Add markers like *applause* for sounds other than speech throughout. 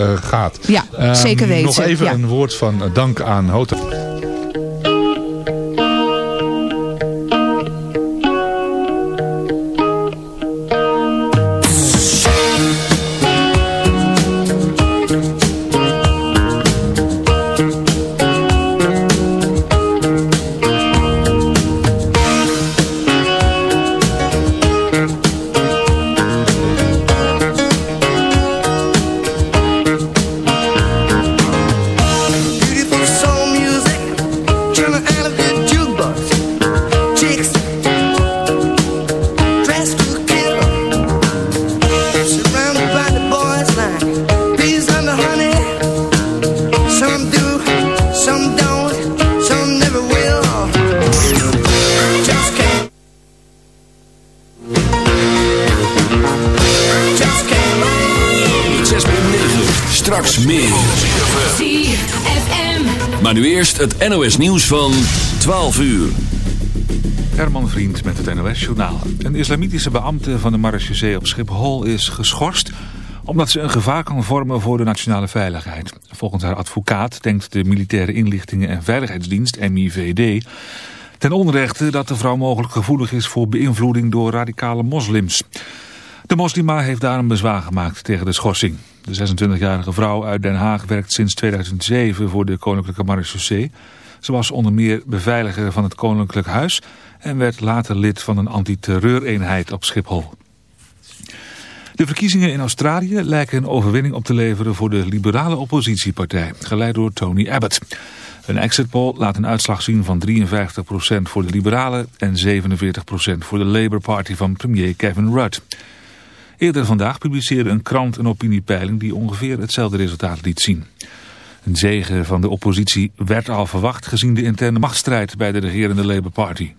uh, gaat. Ja, Ehm, zeker weten. Nog even ja. een woord van eh, dank aan Hotel. Het NOS nieuws van 12 uur. Herman Vriend met het NOS-journaal. Een islamitische beambte van de marechaussee op Schiphol is geschorst... omdat ze een gevaar kan vormen voor de nationale veiligheid. Volgens haar advocaat denkt de Militaire Inlichtingen en Veiligheidsdienst, MIVD... ten onrechte dat de vrouw mogelijk gevoelig is voor beïnvloeding door radicale moslims. De moslima heeft daarom bezwaar gemaakt tegen de schorsing. De 26-jarige vrouw uit Den Haag werkt sinds 2007 voor de Koninklijke Marechaussee. Ze was onder meer beveiliger van het Koninklijk Huis... en werd later lid van een antiterreureenheid op Schiphol. De verkiezingen in Australië lijken een overwinning op te leveren voor de liberale oppositiepartij, geleid door Tony Abbott. Een exit poll laat een uitslag zien van 53% voor de liberalen en 47% voor de Labour Party van premier Kevin Rudd. Eerder vandaag publiceerde een krant een opiniepeiling die ongeveer hetzelfde resultaat liet zien. Een zege van de oppositie werd al verwacht gezien de interne machtsstrijd bij de regerende Labour Party.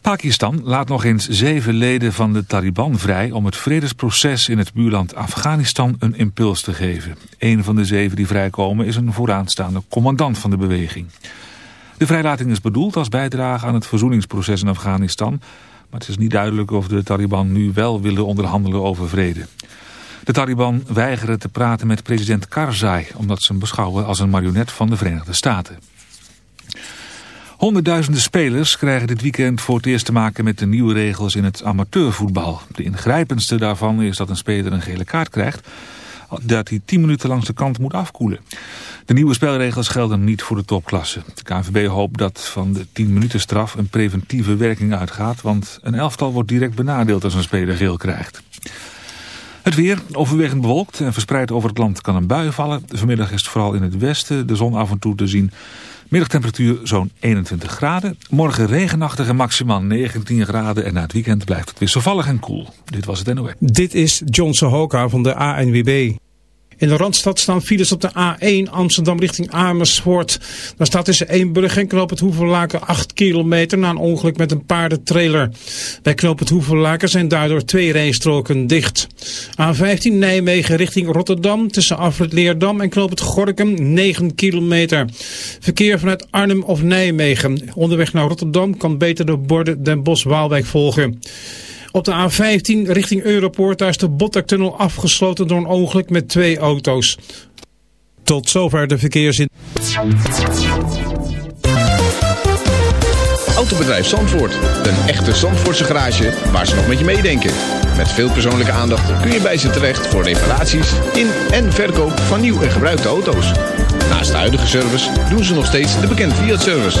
Pakistan laat nog eens zeven leden van de Taliban vrij om het vredesproces in het buurland Afghanistan een impuls te geven. Een van de zeven die vrijkomen is een vooraanstaande commandant van de beweging. De vrijlating is bedoeld als bijdrage aan het verzoeningsproces in Afghanistan, maar het is niet duidelijk of de Taliban nu wel willen onderhandelen over vrede. De Taliban weigeren te praten met president Karzai, omdat ze hem beschouwen als een marionet van de Verenigde Staten. Honderdduizenden spelers krijgen dit weekend voor het eerst te maken met de nieuwe regels in het amateurvoetbal. De ingrijpendste daarvan is dat een speler een gele kaart krijgt, dat hij 10 minuten langs de kant moet afkoelen. De nieuwe spelregels gelden niet voor de topklasse. De KNVB hoopt dat van de 10 minuten straf een preventieve werking uitgaat, want een elftal wordt direct benadeeld als een speler geel krijgt. Het weer, overwegend bewolkt en verspreid over het land kan een bui vallen. Vanmiddag is het vooral in het westen de zon af en toe te zien. Middagtemperatuur zo'n 21 graden. Morgen regenachtig en maximaal 19 graden. En na het weekend blijft het wisselvallig en koel. Dit was het NOE. Dit is John Sohoka van de ANWB. In de Randstad staan files op de A1 Amsterdam richting Amersfoort. Daar staat tussen Eembrug en Knoop het Hoevenlaken 8 kilometer na een ongeluk met een paardentrailer. Bij Knoop het Hoevenlaken zijn daardoor twee rijstroken dicht. A15 Nijmegen richting Rotterdam tussen Afrit Leerdam en Knoop het Gorkum 9 kilometer. Verkeer vanuit Arnhem of Nijmegen. Onderweg naar Rotterdam kan beter de borden Den Bosch-Waalwijk volgen. Op de A15 richting Europoort, daar is de Bottaktunnel afgesloten door een ongeluk met twee auto's. Tot zover de verkeersin. Autobedrijf Zandvoort. Een echte Zandvoortse garage waar ze nog met je meedenken. Met veel persoonlijke aandacht kun je bij ze terecht voor reparaties in en verkoop van nieuw en gebruikte auto's. Naast de huidige service doen ze nog steeds de bekende Fiat-service.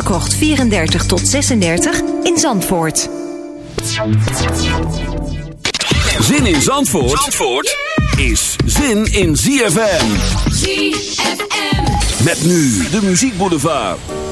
Krocht 34 tot 36 in Zandvoort. Zin in Zandvoort, Zandvoort is zin in ZFM. ZFM. Met nu de muziekboulevard. Wanneer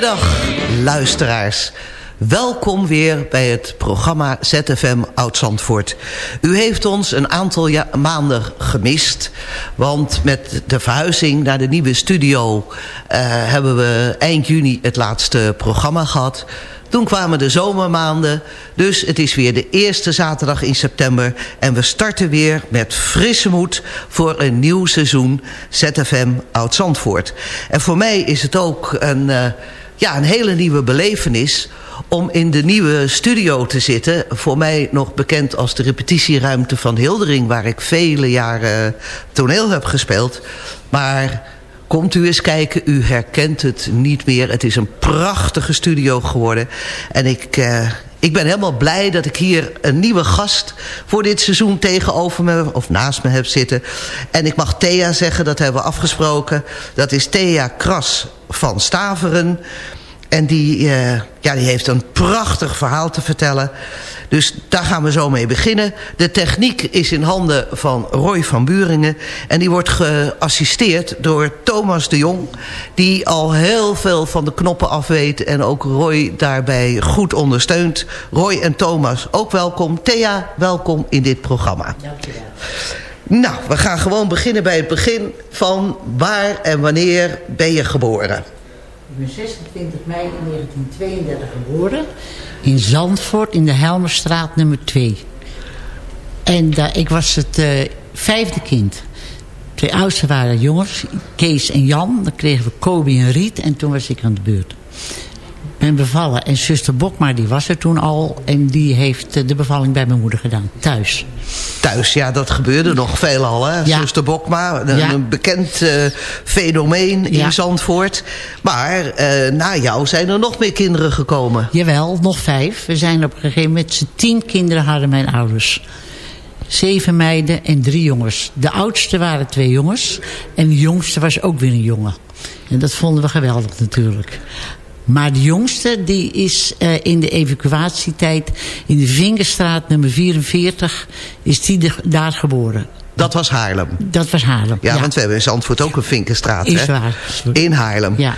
Goedemiddag, luisteraars. Welkom weer bij het programma ZFM Oud-Zandvoort. U heeft ons een aantal maanden gemist. Want met de verhuizing naar de nieuwe studio... eh, hebben we eind juni het laatste programma gehad. Toen kwamen de zomermaanden. Dus het is weer de eerste zaterdag in september. En we starten weer met frisse moed voor een nieuw seizoen ZFM Oud-Zandvoort. En voor mij is het ook een, eh, ja, een hele nieuwe belevenis om in de nieuwe studio te zitten. Voor mij nog bekend als de repetitieruimte van Hildering... waar ik vele jaren toneel heb gespeeld. Maar komt u eens kijken, u herkent het niet meer. Het is een prachtige studio geworden. En ik... eh, ik ben helemaal blij dat ik hier een nieuwe gast voor dit seizoen tegenover me of naast me heb zitten. En ik mag Thea zeggen, dat hebben we afgesproken. Dat is Thea Kras van Staveren. En die, eh, ja, die heeft een prachtig verhaal te vertellen. Dus daar gaan we zo mee beginnen. De techniek is in handen van Roy van Buringen. En die wordt geassisteerd door Thomas de Jong. Die al heel veel van de knoppen af weet. En ook Roy daarbij goed ondersteunt. Roy en Thomas, ook welkom. Thea, welkom in dit programma. Nou, we gaan gewoon beginnen bij het begin van waar en wanneer ben je geboren? Ik ben 26 mei 1932 geboren. In Zandvoort, in de Helmerstraat nummer 2. En daar, ik was het eh, vijfde kind. Twee oudste waren jongens, Kees en Jan. Dan kregen we Kobe en Riet en toen was ik aan de beurt. Ben bevallen en zuster Bokma die was er toen al. En die heeft eh, de bevalling bij mijn moeder gedaan, thuis. Thuis, ja, dat gebeurde nog veelal, hè? Ja. Zuster Bokma, een, Ja. bekend eh, fenomeen in Ja. Zandvoort. Maar eh, na jou zijn er nog meer kinderen gekomen. Jawel, nog vijf. We zijn op een gegeven moment... met z'n tien kinderen hadden mijn ouders. Zeven meiden en drie jongens. De oudste waren twee jongens. En de jongste was ook weer een jongen. En dat vonden we geweldig natuurlijk. Maar de jongste die is eh, in de evacuatietijd... in de Vingerstraat nummer 44... is die de- daar geboren. Dat was Haarlem. Dat was Haarlem, Ja, want we hebben in Zandvoort ook een Vinkenstraat. Is hè? waar. In Haarlem. Ja.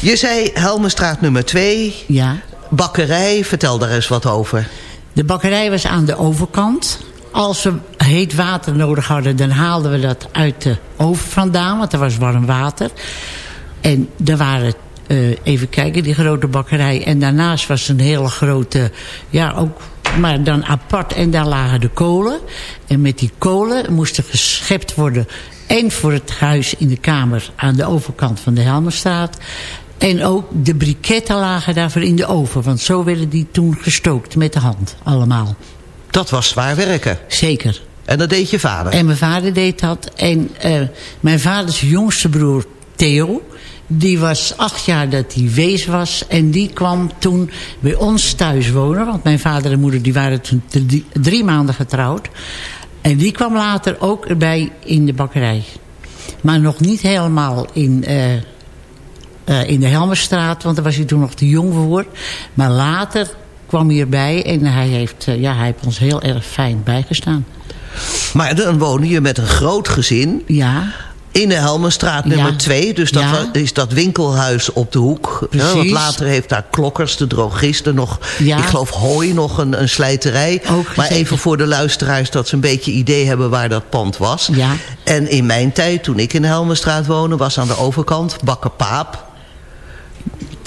Je zei Helmenstraat nummer 2. Ja. Bakkerij, vertel daar eens wat over. De bakkerij was aan de overkant. Als we heet water nodig hadden, dan haalden we dat uit de oven vandaan. Want er was warm water. En er waren, eh, even kijken, die grote bakkerij. En daarnaast was een hele grote, ja ook, maar dan apart. En daar lagen de kolen. En met die kolen moesten geschept worden. En voor het huis in de kamer aan de overkant van de Helmerstraat. En ook de briketten lagen daarvoor in de oven. Want zo werden die toen gestookt met de hand allemaal. Dat was zwaar werken. Zeker. En dat deed je vader? En mijn vader deed dat. En eh, mijn vaders jongste broer Theo... die was acht jaar dat hij wees was. En die kwam toen bij ons thuis wonen. Want mijn vader en moeder die waren toen drie, maanden getrouwd. En die kwam later ook erbij in de bakkerij. Maar nog niet helemaal in... eh, eh, in de Helmerstraat, want daar was hij toen nog te jong voor. Maar later kwam hij erbij en hij heeft, eh, ja, hij heeft ons heel erg fijn bijgestaan. Maar dan woonde je met een groot gezin. Ja. In de Helmenstraat nummer Ja. 2. Dus dat Ja. is dat winkelhuis op de hoek. want later heeft daar Klokkers, de drogisten, nog... Ik geloof Hooi, nog een, een slijterij. maar even voor de luisteraars dat ze een beetje idee hebben waar dat pand was. En in mijn tijd, toen ik in de Helmenstraat woonde... was aan de overkant Bakker Paap.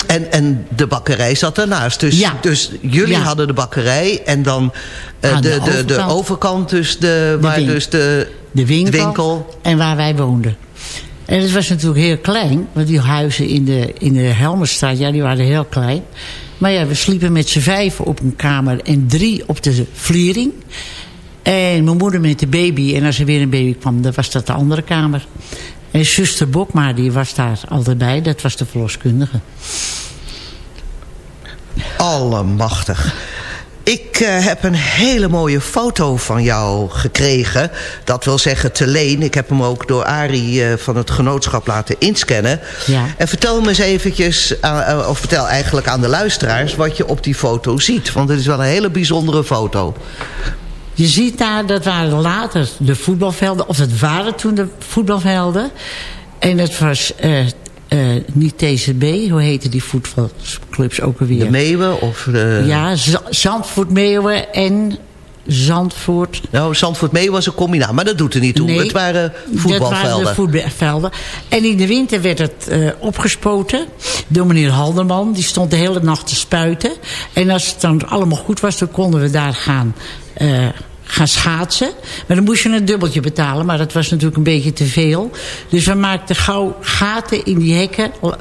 En, en de bakkerij zat daarnaast. Dus, Ja. dus jullie Ja. hadden de bakkerij en dan eh, de, de de, de, overkant. overkant, dus de, waar win- dus de, de winkel, winkel en waar wij woonden. En het was natuurlijk heel klein, want die huizen in de, in de Helmerstraat, ja, die waren heel klein. Maar ja, we sliepen met z'n vijven op een kamer en drie op de vliering. En mijn moeder met de baby, en als er weer een baby kwam, dan was dat de andere kamer. En zuster Bokma, die was daar altijd bij, dat was de verloskundige. Allemachtig. Ik eh, heb een hele mooie foto van jou gekregen. Dat wil zeggen te leen. Ik heb hem ook door Arie eh, van het genootschap laten inscannen. Ja. En vertel me eens eventjes, eh, of vertel eigenlijk aan de luisteraars... wat je op die foto ziet. Want het is wel een hele bijzondere foto. Je ziet daar, dat waren later de voetbalvelden. Of dat waren toen de voetbalvelden. En het was eh, eh, niet TCB. Hoe heette die voetbalclubs ook alweer? De Meeuwen of de... Ja, Z- Zandvoort Meeuwen en Zandvoort... Nou, Zandvoort Meeuwen was een combinatie. Maar dat doet er niet toe. Nee, het waren Dat voetbalvelden. waren de voetbalvelden. En in de winter werd het eh, opgespoten door meneer Halderman. Die stond de hele nacht te spuiten. En als het dan allemaal goed was, dan konden we daar gaan, eh, gaan schaatsen. Maar dan moest je een dubbeltje betalen. Maar dat was natuurlijk een beetje te veel. Dus we maakten gauw gaten in die hekken la-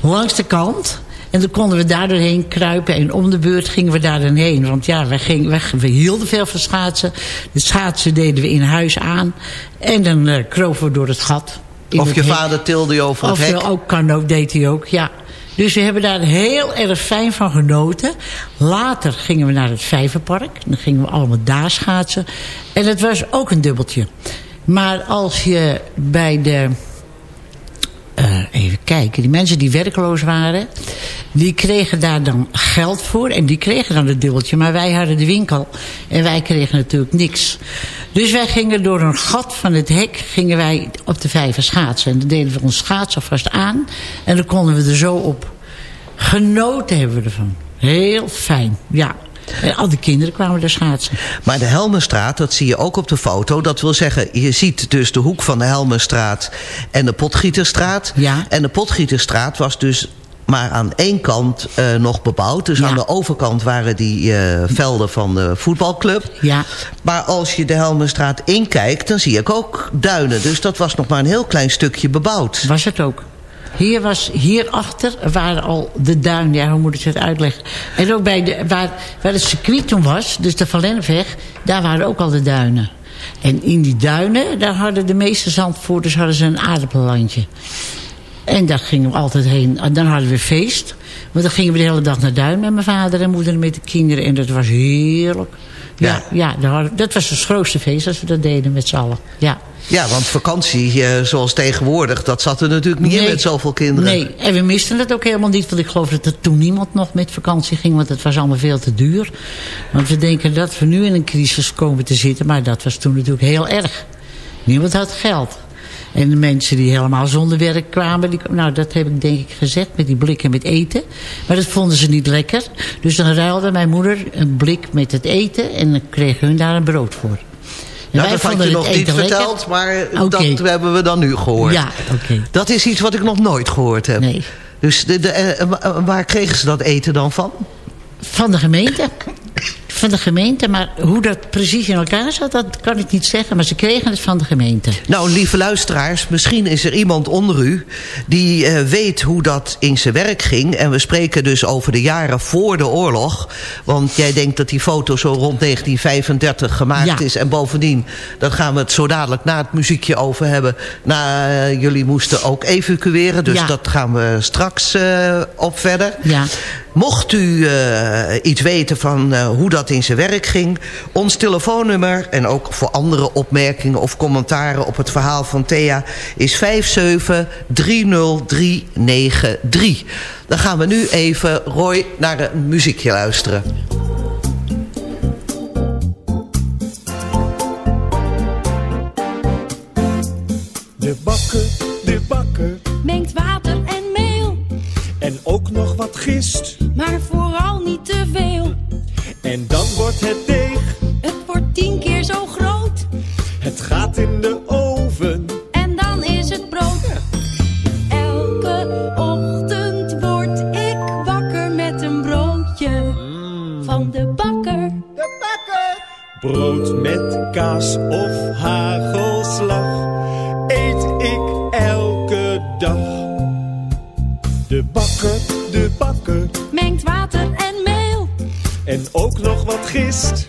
langs de kant... En dan konden we daar doorheen kruipen. En om de beurt gingen we daar dan heen. Want ja, we, gingen, we, we hielden veel van schaatsen. De schaatsen deden we in huis aan. En dan eh, kropen we door het gat. Of het je hek. vader tilde je over het Of hek. ook kan ook, deed hij ook, ja. Dus we hebben daar heel erg fijn van genoten. Later gingen we naar het Vijverpark. Dan gingen we allemaal daar schaatsen. En het was ook een dubbeltje. Maar als je bij de... even kijken, die mensen die werkloos waren... die kregen daar dan geld voor en die kregen dan het dubbeltje. Maar wij hadden de winkel en wij kregen natuurlijk niks. Dus wij gingen door een gat van het hek gingen wij op de vijver schaatsen. En dan deden we ons schaats alvast aan en dan konden we er zo op. Genoten hebben we ervan. Heel fijn, ja. En al die kinderen kwamen daar schaatsen. Maar de Helmenstraat, dat zie je ook op de foto. Dat wil zeggen, je ziet dus de hoek van de Helmenstraat en de Potgieterstraat. Ja. En de Potgieterstraat was dus maar aan één kant eh, nog bebouwd. Dus Ja. aan de overkant waren die eh, velden van de voetbalclub. Ja. Maar als je de Helmenstraat inkijkt, dan zie ik ook duinen. Dus dat was nog maar een heel klein stukje bebouwd. Was het ook. Hier was, hierachter waren al de duinen, ja, hoe moet ik het uitleggen? En ook bij de, waar, waar het circuit toen was, dus de Valenneweg, daar waren ook al de duinen. En in die duinen, daar hadden de meeste zandvoerders hadden ze een aardappellandje. En daar gingen we altijd heen. En dan hadden we feest. Want dan gingen we de hele dag naar duin met mijn vader en moeder en met de kinderen. En dat was heerlijk. Ja, ja hadden- dat was het grootste feest als we dat deden met z'n allen. Ja. Ja, want vakantie, eh, zoals tegenwoordig, dat zat er natuurlijk niet in Nee. met zoveel kinderen. Nee, en we misten het ook helemaal niet. Want ik geloof dat er toen niemand nog met vakantie ging. Want het was allemaal veel te duur. Want we denken dat we nu in een crisis komen te zitten. Maar dat was toen natuurlijk heel erg. Niemand had geld. En de mensen die helemaal zonder werk kwamen... Die, nou, dat heb ik denk ik gezegd met die blikken met eten. Maar dat vonden ze niet lekker. Dus dan ruilde mijn moeder een blik met het eten... en dan kregen hun daar een brood voor. Nou, dat had je nog niet lekker. verteld, maar dat hebben we dan nu gehoord. Ja, oké. Dat is iets wat ik nog nooit gehoord heb. Nee. Dus de, de, eh, wa- waar kregen ze dat eten dan van? Van de gemeente. Van de gemeente, maar hoe dat precies in elkaar zat, dat kan ik niet zeggen. Maar ze kregen het van de gemeente. Nou, lieve luisteraars, misschien is er iemand onder u... die eh, weet hoe dat in zijn werk ging. En we spreken dus over de jaren voor de oorlog. Want jij denkt dat die foto zo rond 1935 gemaakt Ja. is. En bovendien, daar gaan we het zo dadelijk na het muziekje over hebben. Na, eh, jullie moesten ook evacueren, dus Ja. dat gaan we straks eh, op verder. Ja. Mocht u eh, iets weten van eh, hoe dat in zijn werk ging... ons telefoonnummer en ook voor andere opmerkingen of commentaren... op het verhaal van Thea is 5730393. Dan gaan we nu even, Roy, naar een muziekje luisteren. De bakker, de bakker Mengt water en ook nog wat gist. maar vooral niet te veel. En dan wordt het deeg, Het wordt tien keer zo groot het gaat in de oven. en dan is het brood. Elke ochtend word ik wakker met een broodje van de bakker. De bakker! Brood met kaas of hagelslag en ook nog wat gist.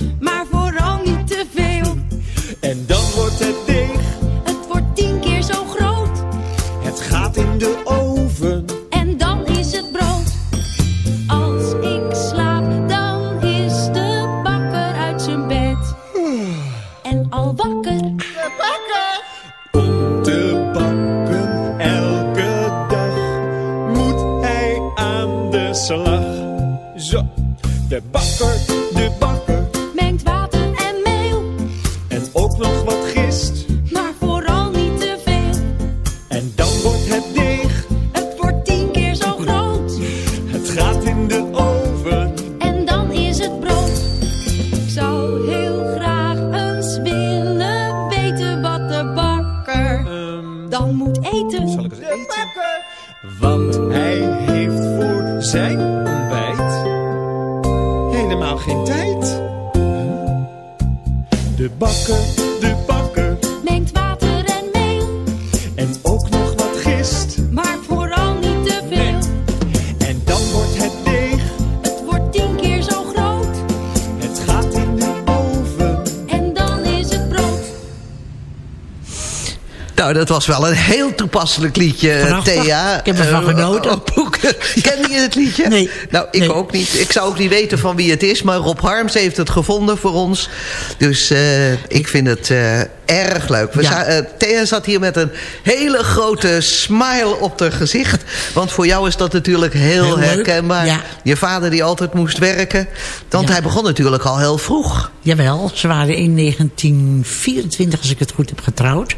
Nou, dat was wel een heel toepasselijk liedje, Prachtig. Thea. Ik heb ervan Eh, genoten. *laughs* Ken je het liedje? Nee. Nou, ik Nee. ook niet. Ik zou ook niet weten van wie het is. Maar Rob Harms heeft het gevonden voor ons. Dus eh, ik vind het eh, erg leuk. We Ja. eh, Thea zat hier met een hele grote smile op haar gezicht. Want voor jou is dat natuurlijk heel, herkenbaar. Ja. Je vader die altijd moest werken. Want Ja. hij begon natuurlijk al heel vroeg. Jawel, ze waren in 1924, als ik het goed heb, getrouwd.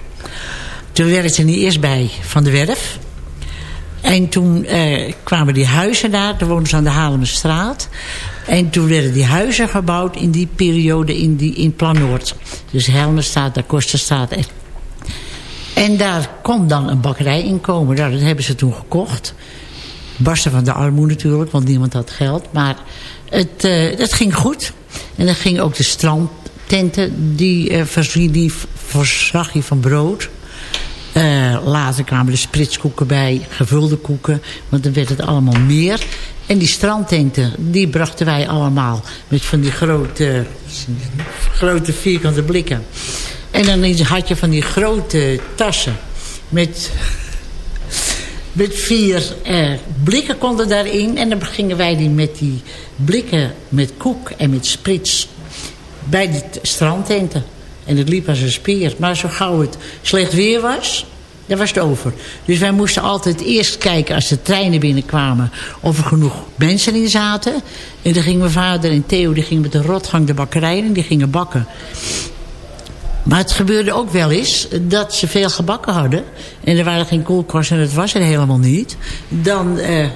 Toen werkte hij eerst bij Van de Werf. En toen eh, kwamen die huizen daar. Toen woonden ze aan de Haarlemmerstraat. En toen werden die huizen gebouwd in die periode in, die, in Plan Noord. Dus Helmerstraat, de Kosterstraat. En, en daar kon dan een bakkerij in komen. Nou, dat hebben ze toen gekocht. Barsten van de armoede natuurlijk, want niemand had geld. Maar het, eh, het ging goed. En dan gingen ook de strandtenten, die, eh, die voorzag je van brood. Eh, later kwamen de spritskoeken bij, gevulde koeken. Want dan werd het allemaal meer. En die strandtenten, die brachten wij allemaal. Met van die grote, grote vierkante blikken. En dan had je van die grote tassen. Met met vier eh, blikken konden daarin. En dan gingen wij die met die blikken met koek en met sprits bij die t- strandtenten. En het liep als een speer. Maar zo gauw het slecht weer was, dan was het over. Dus wij moesten altijd eerst kijken als de treinen binnenkwamen... of er genoeg mensen in zaten. En dan gingen mijn vader en Theo die gingen met de rotgang de bakkerij in. Die gingen bakken. Maar het gebeurde ook wel eens dat ze veel gebakken hadden. En er waren geen koelkasten en dat was er helemaal niet. Dan eh,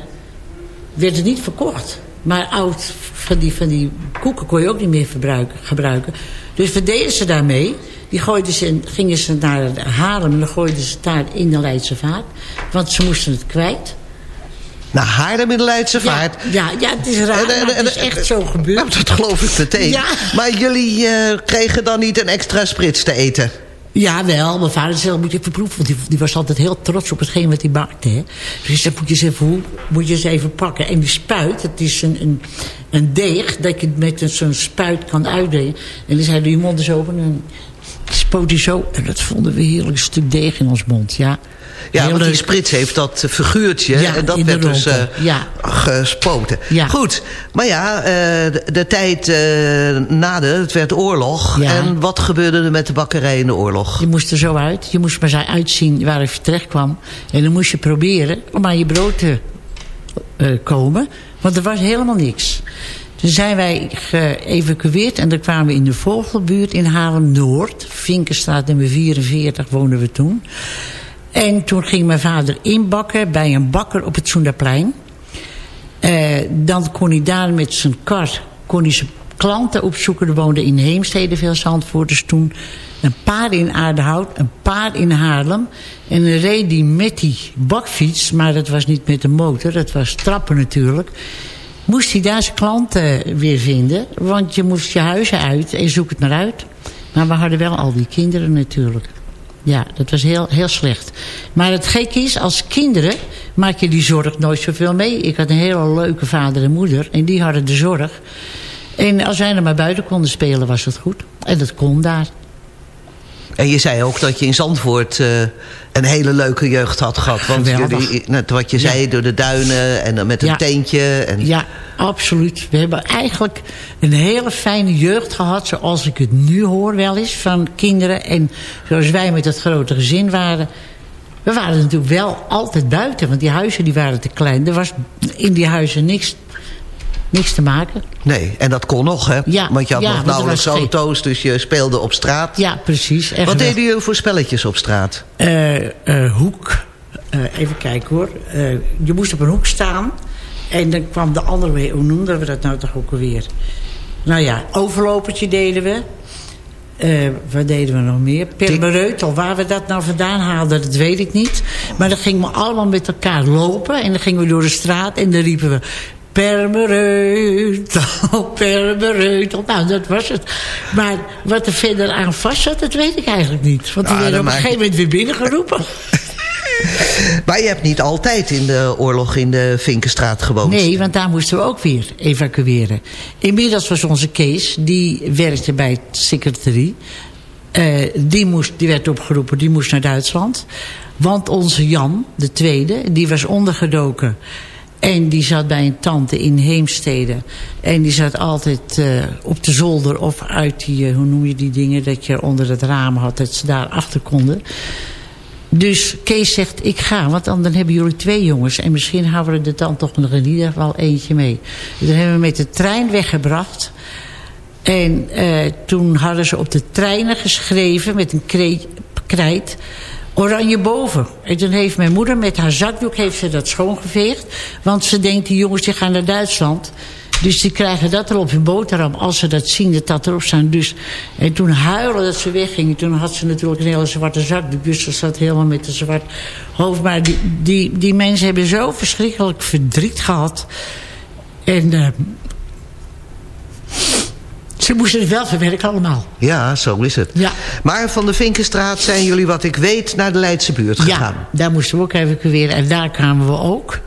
werd het niet verkocht. Maar oud van die, van die koeken kon je ook niet meer verbruiken, gebruiken. Dus wat deden ze daarmee? Die gooiden ze, gingen ze naar Haarlem en dan gooiden ze daar in de Leidse Vaart. Want ze moesten het kwijt. Naar Haarlem in de Leidse Vaart. Ja, ja, het is raar, En- en- maar het is echt zo gebeurd. Nou, dat geloof ik meteen. Ja. Maar jullie eh, kregen dan niet een extra sprits te eten? Ja, wel. Mijn vader zei, moet je even proeven. Want die, was altijd heel trots op hetgeen wat hij maakte. Hè. Dus dan moet je eens even, moet je eens even pakken. En die spuit, het is een, een, een deeg... dat je met zo'n spuit kan uitdelen. En dan zei hij, je mond is open. En spoot hij zo. En dat vonden we heerlijk. Een stuk deeg in ons mond, ja. Ja, Heel want die sprits heeft dat eh, figuurtje. Ja, en dat werd dus eh. Ja. gespoten. Ja. Goed, maar ja, eh, de, de tijd eh na de, het werd oorlog. En wat gebeurde er met de bakkerij in de oorlog? Je moest er zo uit. Je moest maar zo uitzien waar je terecht kwam. En dan moest je proberen om aan je brood te eh, komen. Want er was helemaal niks. Toen zijn wij geëvacueerd en dan kwamen we in de Vogelbuurt in Haarlem-Noord. Vinkenstraat nummer 44 woonden we toen. En toen ging mijn vader inbakken bij een bakker op het Soenderplein. Eh, dan kon hij daar met zijn kar kon hij zijn klanten opzoeken. Er woonden in Heemstede veel Zandvoorters toen. Een paar in Aardehout, een paar in Haarlem. En dan reed hij met die bakfiets, maar dat was niet met de motor, dat was trappen natuurlijk. Moest hij daar zijn klanten weer vinden, want je moest je huizen uit en zoek het maar uit. Maar we hadden wel al die kinderen natuurlijk. Ja, dat was heel, heel slecht. Maar het gekke is, als kinderen maak je die zorg nooit zoveel mee. Ik had een hele leuke vader en moeder en die hadden de zorg. En als wij er maar buiten konden spelen was het goed. En dat kon daar. En je zei ook dat je in Zandvoort eh, een hele leuke jeugd had gehad. Want Geweldig. jullie, net wat je zei, door de duinen en dan met een Ja. tentje. En... Ja, absoluut. We hebben eigenlijk een hele fijne jeugd gehad... zoals ik het nu hoor wel eens van kinderen. En zoals wij met het grote gezin waren... We waren natuurlijk wel altijd buiten, want die huizen die waren te klein. Er was in die huizen niks, niks te maken. Nee, en dat kon nog, hè? Ja, want je had ja, nog nauwelijks auto's, dus je speelde op straat. Ja, precies. Wat deden jullie voor spelletjes op straat? Eh, eh, hoek. Eh, even kijken hoor. Eh, je moest op een hoek staan. En dan kwam de andere weer. Hoe noemden we dat nou toch ook alweer? Nou ja, overlopertje deden we. Eh, wat deden we nog meer? Permereutel. Waar we dat nou vandaan haalden, dat weet ik niet. Maar dan gingen we allemaal met elkaar lopen. En dan gingen we door de straat. En dan riepen we... Permereutel, *laughs* permereutel. Nou, dat was het. Maar wat er verder aan vast zat, dat weet ik eigenlijk niet. Want die Ah, werden dat op een gegeven moment weer binnengeroepen. *laughs* Maar je hebt niet altijd in de oorlog in de Vinkenstraat gewoond. Nee, want daar moesten we ook weer evacueren. Inmiddels was onze Kees, die werkte bij het secretarie. Eh, die, moest, die werd opgeroepen, die moest naar Duitsland. Want onze Jan, de tweede, die was ondergedoken. En die zat bij een tante in Heemstede. En die zat altijd eh, op de zolder of uit die, eh, hoe noem je die dingen... dat je onder het raam had, dat ze daar achter konden. Dus Kees zegt, ik ga, want dan, dan hebben jullie twee jongens... en misschien houden we er dan toch nog in ieder geval eentje mee. Dus dan hebben we met de trein weggebracht... En eh, toen hadden ze op de treinen geschreven met een kre- krijt... Oranje boven. En toen heeft mijn moeder met haar zakdoek heeft ze dat schoongeveegd. Want ze denkt, die jongens die gaan naar Duitsland. Dus die krijgen dat erop hun boterham. Als ze dat zien, dat dat erop staan. Dus, en toen huilen dat ze weggingen. Toen had ze natuurlijk een hele zwarte zakdoek. Dus ze zat helemaal met een zwart hoofd. Maar die, die, die mensen hebben zo verschrikkelijk verdriet gehad. En... eh, ze moesten het wel verwerken allemaal. Ja, zo is het. Ja. Maar van de Vinkenstraat zijn jullie, wat ik weet, naar de Leidse buurt gegaan. Ja, daar moesten we ook evacueren. En daar kwamen we ook.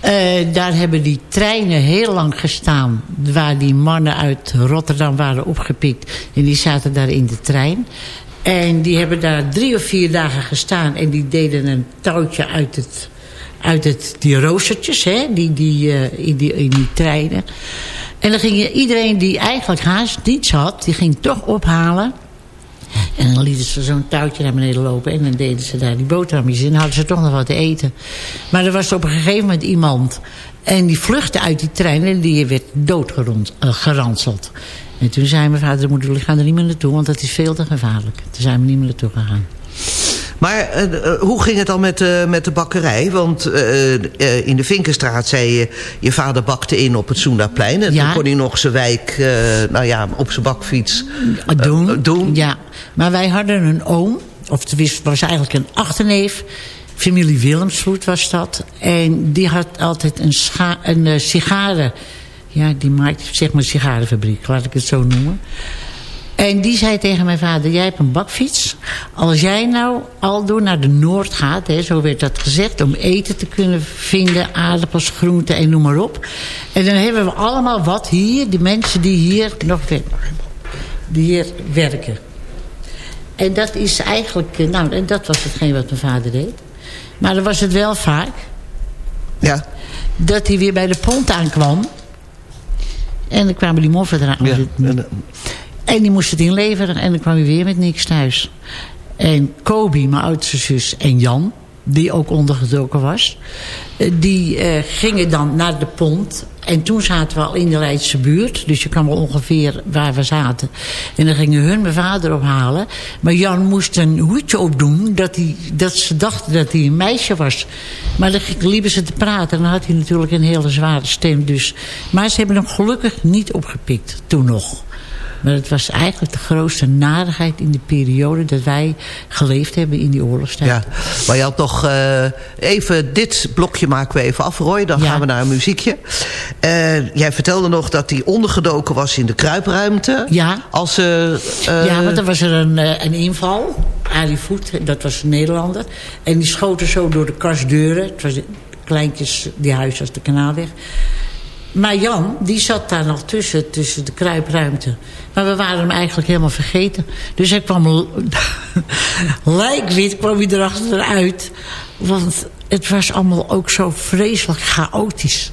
Eh, daar hebben die treinen heel lang gestaan. Waar die mannen uit Rotterdam waren opgepikt. En die zaten daar in de trein. En die hebben daar drie of vier dagen gestaan. En die deden een touwtje uit het... Uit het, die roostertjes, hè, die, die, eh, in, die, in die treinen. En dan ging iedereen die eigenlijk haast niets had, die ging toch ophalen. En dan lieten ze zo'n touwtje naar beneden lopen. En dan deden ze daar die boterhammetjes in. En hadden ze toch nog wat te eten. Maar er was op een gegeven moment iemand. En die vluchtte uit die trein. En die werd doodgeranseld. en toen zei mijn vader moeder, we gaan er niet meer naartoe. Want dat is veel te gevaarlijk. Toen zijn we niet meer naartoe gegaan. Maar eh, eh, hoe ging het dan met, eh, met de bakkerij? Want in de Vinkenstraat zei je... je vader bakte in op het Soendaplein. En Ja. toen kon hij nog zijn wijk nou ja, op zijn bakfiets doen. doen. Ja, maar wij hadden een oom. Of het was- eigenlijk een achterneef. Familie Willemsvoet was dat. En die had altijd een, een sigaren... Ja, die maakt zeg maar sigarenfabriek, laat ik het zo noemen. En die zei tegen mijn vader, jij hebt een bakfiets. Als jij nou al door naar de Noord gaat, hè, zo werd dat gezegd... om eten te kunnen vinden, aardappels, groenten en noem maar op. En dan hebben we allemaal wat hier, die mensen die hier nog die hier werken. En dat is eigenlijk, eh, nou, en dat was hetgeen wat mijn vader deed. Maar dan was het wel vaak Ja. dat hij weer bij de pont aankwam. En dan kwamen die moffen eraan. Ja, En, die moest het inleveren. En dan kwam hij weer met niks thuis. En Kobi, mijn oudste zus, en Jan, die ook ondergedoken was... eh, die eh, gingen dan naar de pont. En toen zaten we al in de Leidse buurt. Dus je kan wel ongeveer waar we zaten. En dan gingen hun mijn vader ophalen. Maar Jan moest een hoedje opdoen... dat, hij, dat ze dachten dat hij een meisje was. Maar dan liepen ze te praten. En dan had hij natuurlijk een hele zware stem. Dus. Maar ze hebben hem gelukkig niet opgepikt. Toen nog. Maar het was eigenlijk de grootste narigheid in de periode... dat wij geleefd hebben in die oorlogstijd. Ja, maar je had nog eh, even dit blokje maken we even af, Roy. Dan gaan we naar een muziekje. Eh, jij vertelde nog dat hij ondergedoken was in de kruipruimte. Ja. Als, eh, ja, want er was er een, een inval. Arie Voet, dat was een Nederlander. En die schoten zo door de kastdeuren. Het was kleintjes, die huis als de kanaalweg. Maar Jan, die zat daar nog tussen, tussen de kruipruimte. Maar we waren hem eigenlijk helemaal vergeten. Dus hij kwam *laughs* lijkwit kwam hij erachteruit. Want het was allemaal ook zo vreselijk chaotisch.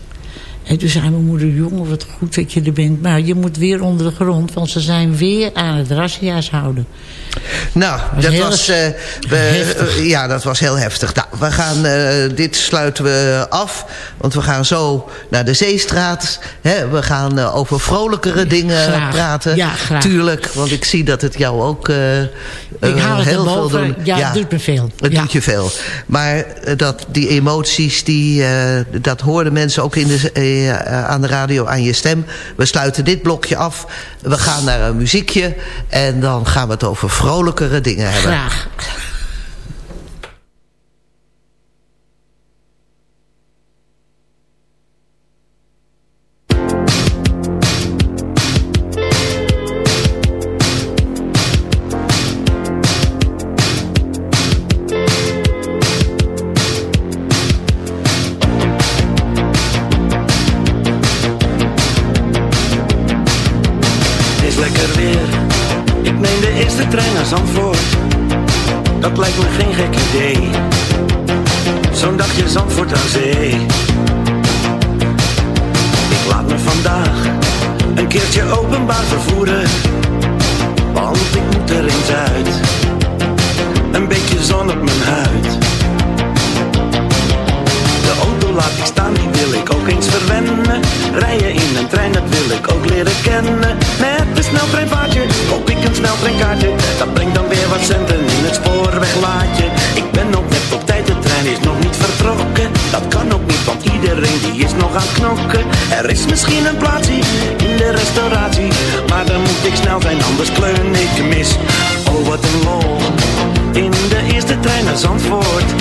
En toen zei mijn moeder, jongen, wat goed dat je er bent. Maar je moet weer onder de grond, want ze zijn weer aan het razzia's houden. Nou, Was dat was, eh, we- heftig. eh, ja, dat was heel heftig. Nou, we gaan, eh, dit sluiten we af, want we gaan zo naar de Zeestraat. Hè, we gaan eh, over vrolijkere dingen Graag. praten. Ja, graag. Tuurlijk, want ik zie dat het jou ook eh, Ik eh, haal het heel veel doen. Ja, het doet me veel. Het Ja. doet je veel. Maar eh, dat, die emoties, die, eh, dat hoorden mensen ook in de, eh, aan de radio aan je stem. We sluiten dit blokje af. We gaan naar een muziekje. En dan gaan we het over vrolijkere dingen hebben. Trein naar Zandvoort. Dat lijkt me geen gek idee. Zo'n dagje Zandvoort aan zee. Ik laat me vandaag een keertje openbaar vervoeren. Want ik moet er eens uit. Een beetje zon op mijn huid. Laat ik staan, die wil ik ook eens verwennen. Rijden in een trein, dat wil ik ook leren kennen. Met een sneltreinvaartje koop ik een sneltreinkaartje. Dat brengt dan weer wat centen in het spoorweglaadje. Ik ben nog net op tijd, de trein is nog niet vertrokken. Dat kan ook niet, want iedereen die is nog aan het knokken. Er is misschien een plaatsje in de restauratie. Maar dan moet ik snel zijn, anders kleun ik mis. Oh, wat een lol. In de eerste trein naar Zandvoort.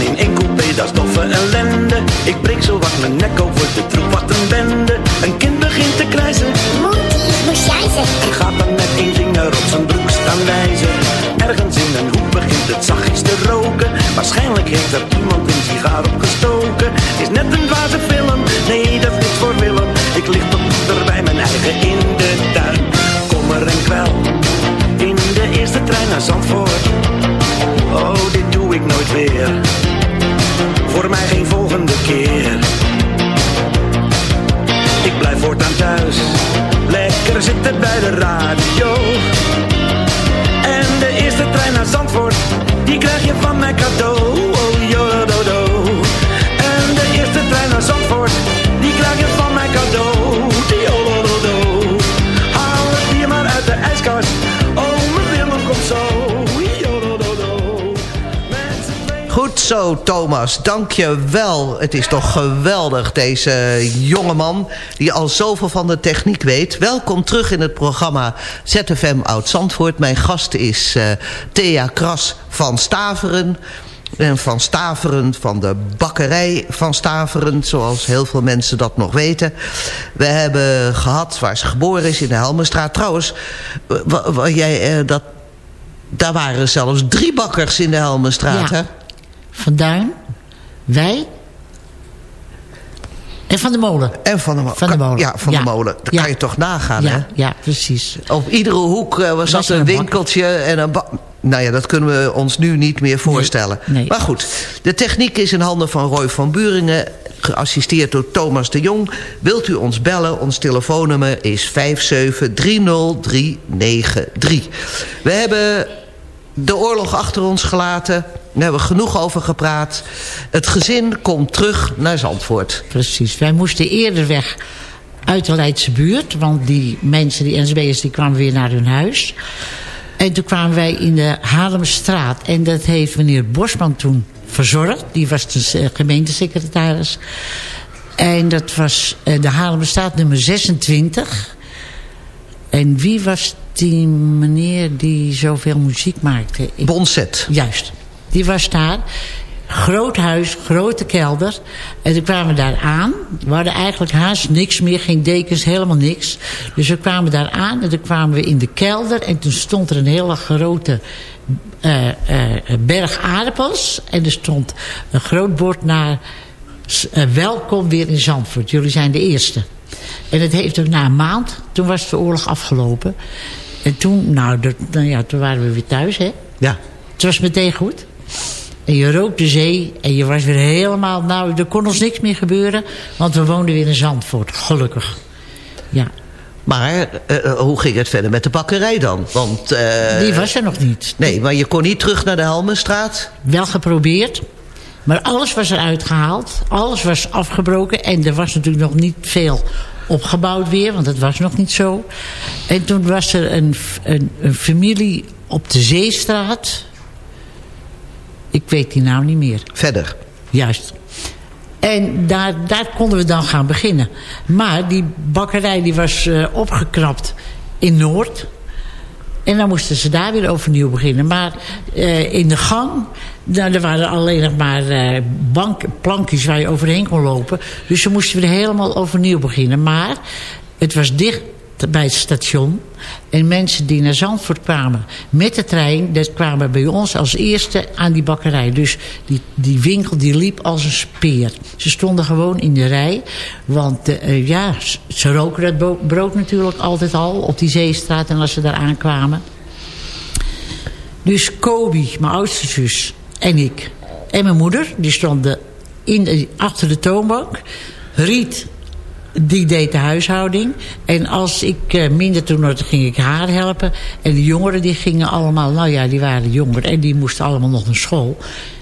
in één coupé, dat is doffe ellende. Ik breek zo wat mijn nek over de troep, wat een bende. Een kind begint te krijzen. Monty, meer jij En gaat dan met één vinger op zijn broek staan wijzen. Ergens in een hoek begint het zachtjes te roken. Waarschijnlijk heeft er iemand een sigaar op gestoken. Is net een dwaze film, nee dat is voor Willem. Ik lig tot poeder bij mijn eigen in de tuin. Kommer en kwel, in de eerste trein naar Zandvoort. Oh, dit ik nooit weer. Voor mij geen volgende keer. Ik blijf voortaan thuis, lekker zitten bij de radio. En de eerste trein naar Zandvoort, die krijg je van mij cadeau. Zo, Thomas. Dank je wel. Het is toch geweldig, deze jongeman... die al zoveel van de techniek weet. Welkom terug in het programma ZFM Oud-Zandvoort. Mijn gast is eh, Thea Kras van Staveren... En van Staveren, van de bakkerij van Staveren... zoals heel veel mensen dat nog weten. We hebben gehad waar ze geboren is in de Helmenstraat. Trouwens, jij, eh, dat, daar waren zelfs drie bakkers in de Helmenstraat, Ja. hè? Van Duin, wij en Van de Molen. En Van de Molen. Van de molen. Ja, Van Ja. de Molen. Dat Ja. kan je toch nagaan, hè? Ja, ja, precies. Op iedere hoek eh, was dat een winkeltje en een Nou ja, dat kunnen we ons nu niet meer voorstellen. nee. Maar goed, de techniek is in handen van Roy van Buringen... geassisteerd door Thomas de Jong. Wilt u ons bellen? Ons telefoonnummer is 5730393. We hebben de oorlog achter ons gelaten. Daar hebben we genoeg over gepraat. Het gezin komt terug naar Zandvoort. Precies. Wij moesten eerder weg uit de Leidse buurt. Want die mensen, die NSB'ers, die kwamen weer naar hun huis. En toen kwamen wij in de Haarlemstraat. En dat heeft meneer Bosman toen verzorgd. Die was de eh, gemeentesecretaris. En dat was eh, de Haarlemstraat nummer 26. En wie was die meneer die zoveel muziek maakte? Ik... Bonset. Juist. Die was daar. Groot huis, grote kelder. En toen kwamen we daar aan. We hadden eigenlijk haast niks meer. Geen dekens, helemaal niks. Dus we kwamen daar aan. En toen kwamen we in de kelder. En toen stond er een hele grote eh, berg aardappels. En er stond een groot bord naar... eh, welkom weer in Zandvoort. Jullie zijn de eerste. En het heeft ook na een maand. Toen was de oorlog afgelopen. En toen, nou, dat, nou ja, toen waren we weer thuis, hè? Ja. Het was meteen goed. En je rook de zee en je was weer helemaal... Nou, er kon ons niks meer gebeuren, want we woonden weer in Zandvoort. Gelukkig. Ja. Maar eh, eh, hoe ging het verder met de bakkerij dan? Want, eh, Die was er nog niet. Nee, maar je kon niet terug naar de Helmenstraat? Wel geprobeerd. Maar alles was eruit gehaald. Alles was afgebroken. En er was natuurlijk nog niet veel opgebouwd weer. Want het was nog niet zo. En toen was er een, een, een familie op de Zeestraat. Ik weet die naam niet meer. Verder? Juist. En daar, daar konden we dan gaan beginnen. Maar die bakkerij die was eh, opgeknapt in Noord. En dan moesten ze daar weer overnieuw beginnen. Maar eh, in de gang, nou, er waren alleen nog maar eh, bank, plankjes waar je overheen kon lopen. Dus ze moesten weer helemaal overnieuw beginnen. Maar het was dicht bij het station. En mensen die naar Zandvoort kwamen met de trein... dat kwamen bij ons als eerste aan die bakkerij. Dus die, die winkel die liep als een speer. Ze stonden gewoon in de rij. Want eh, ja, ze- roken dat brood natuurlijk altijd al op die zeestraat. En als ze daar aankwamen. Dus Kobi, mijn oudste zus, en ik. En mijn moeder, die stonden in achter de toonbank. Riet, die deed de huishouding. En als ik eh, minder toen had, ging ik haar helpen. En de jongeren die gingen allemaal, nou ja, die waren jonger. En die moesten allemaal nog naar school.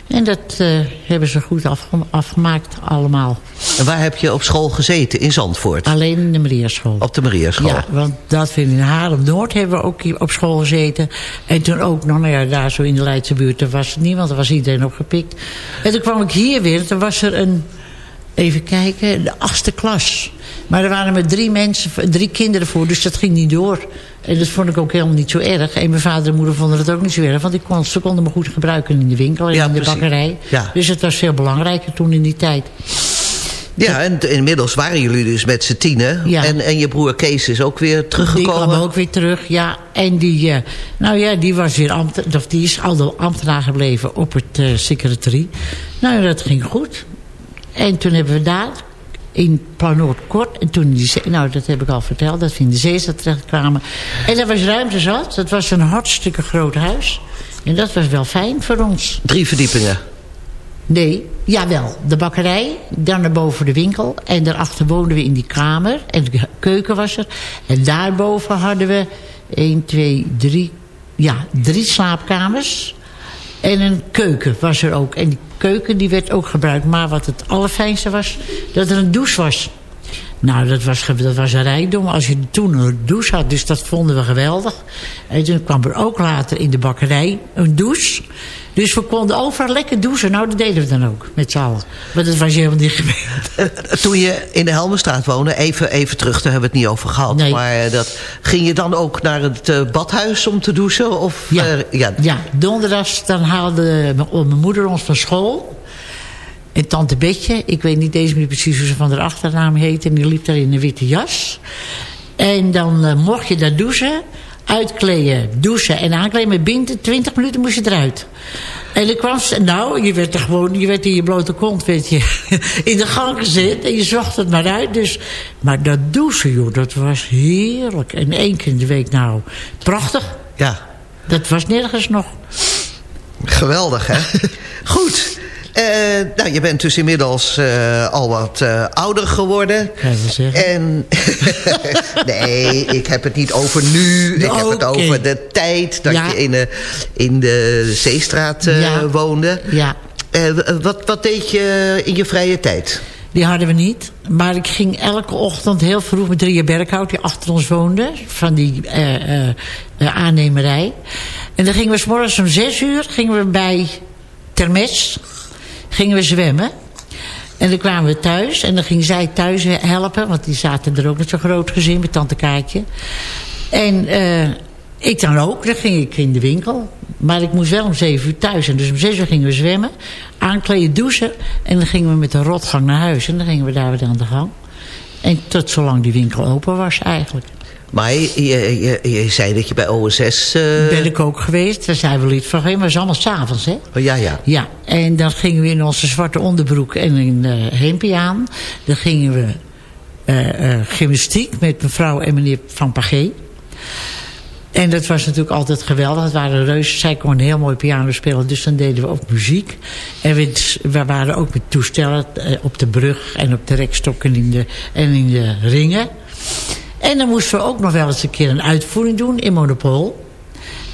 En dat eh, hebben ze goed afge- afgemaakt allemaal. En waar heb je op school gezeten? In Zandvoort? Alleen in de Mariaschool. Op de Mariaschool? Ja, want dat vind ik in Haarlem-Noord hebben we ook op school gezeten. En toen ook nog, nou ja, daar zo in de Leidse buurt, daar was niemand, daar was iedereen opgepikt. En toen kwam ik hier weer, toen was er een, even kijken, de achtste klas. Maar er waren maar drie mensen, drie kinderen voor, dus dat ging niet door. En dat vond ik ook helemaal niet zo erg. En mijn vader en moeder vonden het ook niet zo erg, want ik kon, ze konden me goed gebruiken in de winkel en Ja, in de precies. bakkerij. Ja. Dus het was veel belangrijker toen in die tijd. Ja, en inmiddels waren jullie dus met z'n tienen. Ja. En, en je broer Kees is ook weer Die teruggekomen. kwam ook weer terug, ja. En die, eh, nou ja, die was weer ambt, of die is al ambtenaar gebleven op het eh secretarie. Nou, dat ging goed. En toen hebben we daar in Planoord kort. En toen, die, zee- nou dat heb ik al verteld, dat we in de Zeestad terechtkwamen. En dat was ruimte zat. Dat was een hartstikke groot huis. En dat was wel fijn voor ons. Drie verdiepingen. Nee, jawel. De bakkerij, dan naar boven de winkel. En daarachter woonden we in die kamer. En de keuken was er. En daarboven hadden we 1, 2, 3... Ja, drie slaapkamers. En een keuken was er ook. En die keuken die werd ook gebruikt. Maar wat het allerfijnste was, dat er een douche was. Nou, dat was, dat was een rijkdom als je toen een douche had. Dus dat vonden we geweldig. En toen kwam er ook later in de bakkerij een douche. Dus we konden overal lekker douchen. Nou, dat deden we dan ook, met z'n allen. Maar dat was helemaal niet gebeurd. *laughs* Toen je in de Helmenstraat woonde, even, even terug, daar hebben we het niet over gehad. Maar eh, dat, ging je dan ook naar het eh, badhuis om te douchen? Of, Ja, eh, ja. ja donderdags dan haalde mijn moeder ons van school. En tante Betje, ik weet niet deze meer precies hoe ze van haar achternaam heet. En die liep daar in een witte jas. En dan mocht je daar douchen, uitkleden, douchen en aankleden. Maar binnen 20 minuten moest je eruit. En dan kwam nou, je werd er gewoon, je werd in je blote kont, weet je, *laughs* in de gang gezet. En je zocht het maar uit. Dus, maar dat douchen, joh, dat was heerlijk. En één keer in de week, nou, prachtig. Ja. Dat was nergens nog. Geweldig, hè? *laughs* Goed. Eh, nou, je bent dus inmiddels eh, al wat eh, ouder geworden. Kan zeggen. En *laughs* nee, ik heb het niet over nu. Ik heb het over de tijd dat Ja. je in de, in de Zeestraat Ja. woonde. Ja. Wat, wat deed je in je vrije tijd? Die hadden we niet. Maar ik ging elke ochtend heel vroeg met Ria Berghout... die achter ons woonde, van die aannemerij. En dan gingen we 's morgens om zes uur... gingen we bij Termes gingen we zwemmen. En dan kwamen we thuis. En dan ging zij thuis helpen. Want die zaten er ook met zo'n groot gezin, met tante Kaatje. En eh, ik dan ook. Dan ging ik in de winkel. Maar ik moest wel om zeven uur thuis. En dus om zes uur gingen we zwemmen. Aankleden, douchen. En dan gingen we met een rotgang naar huis. En dan gingen we daar weer aan de gang. En tot zolang die winkel open was eigenlijk. Maar je, je, je, zei dat je bij OSS... eh, Ben ik ook geweest. Daar zijn we lid van geweest. Maar dat is allemaal s'avonds, hè? oh, ja, ja. Ja, en dan gingen we in onze zwarte onderbroek en een uh, hemdje aan. Dan gingen we eh, eh, gymnastiek met mevrouw en meneer Van Pagé. En dat was natuurlijk altijd geweldig. Het waren reuzen. Zij kon heel mooi piano spelen. Dus dan deden we ook muziek. En we, we waren ook met toestellen eh, op de brug en op de rekstokken in de, en in de ringen. En dan moesten we ook nog wel eens een keer een uitvoering doen in Monopol.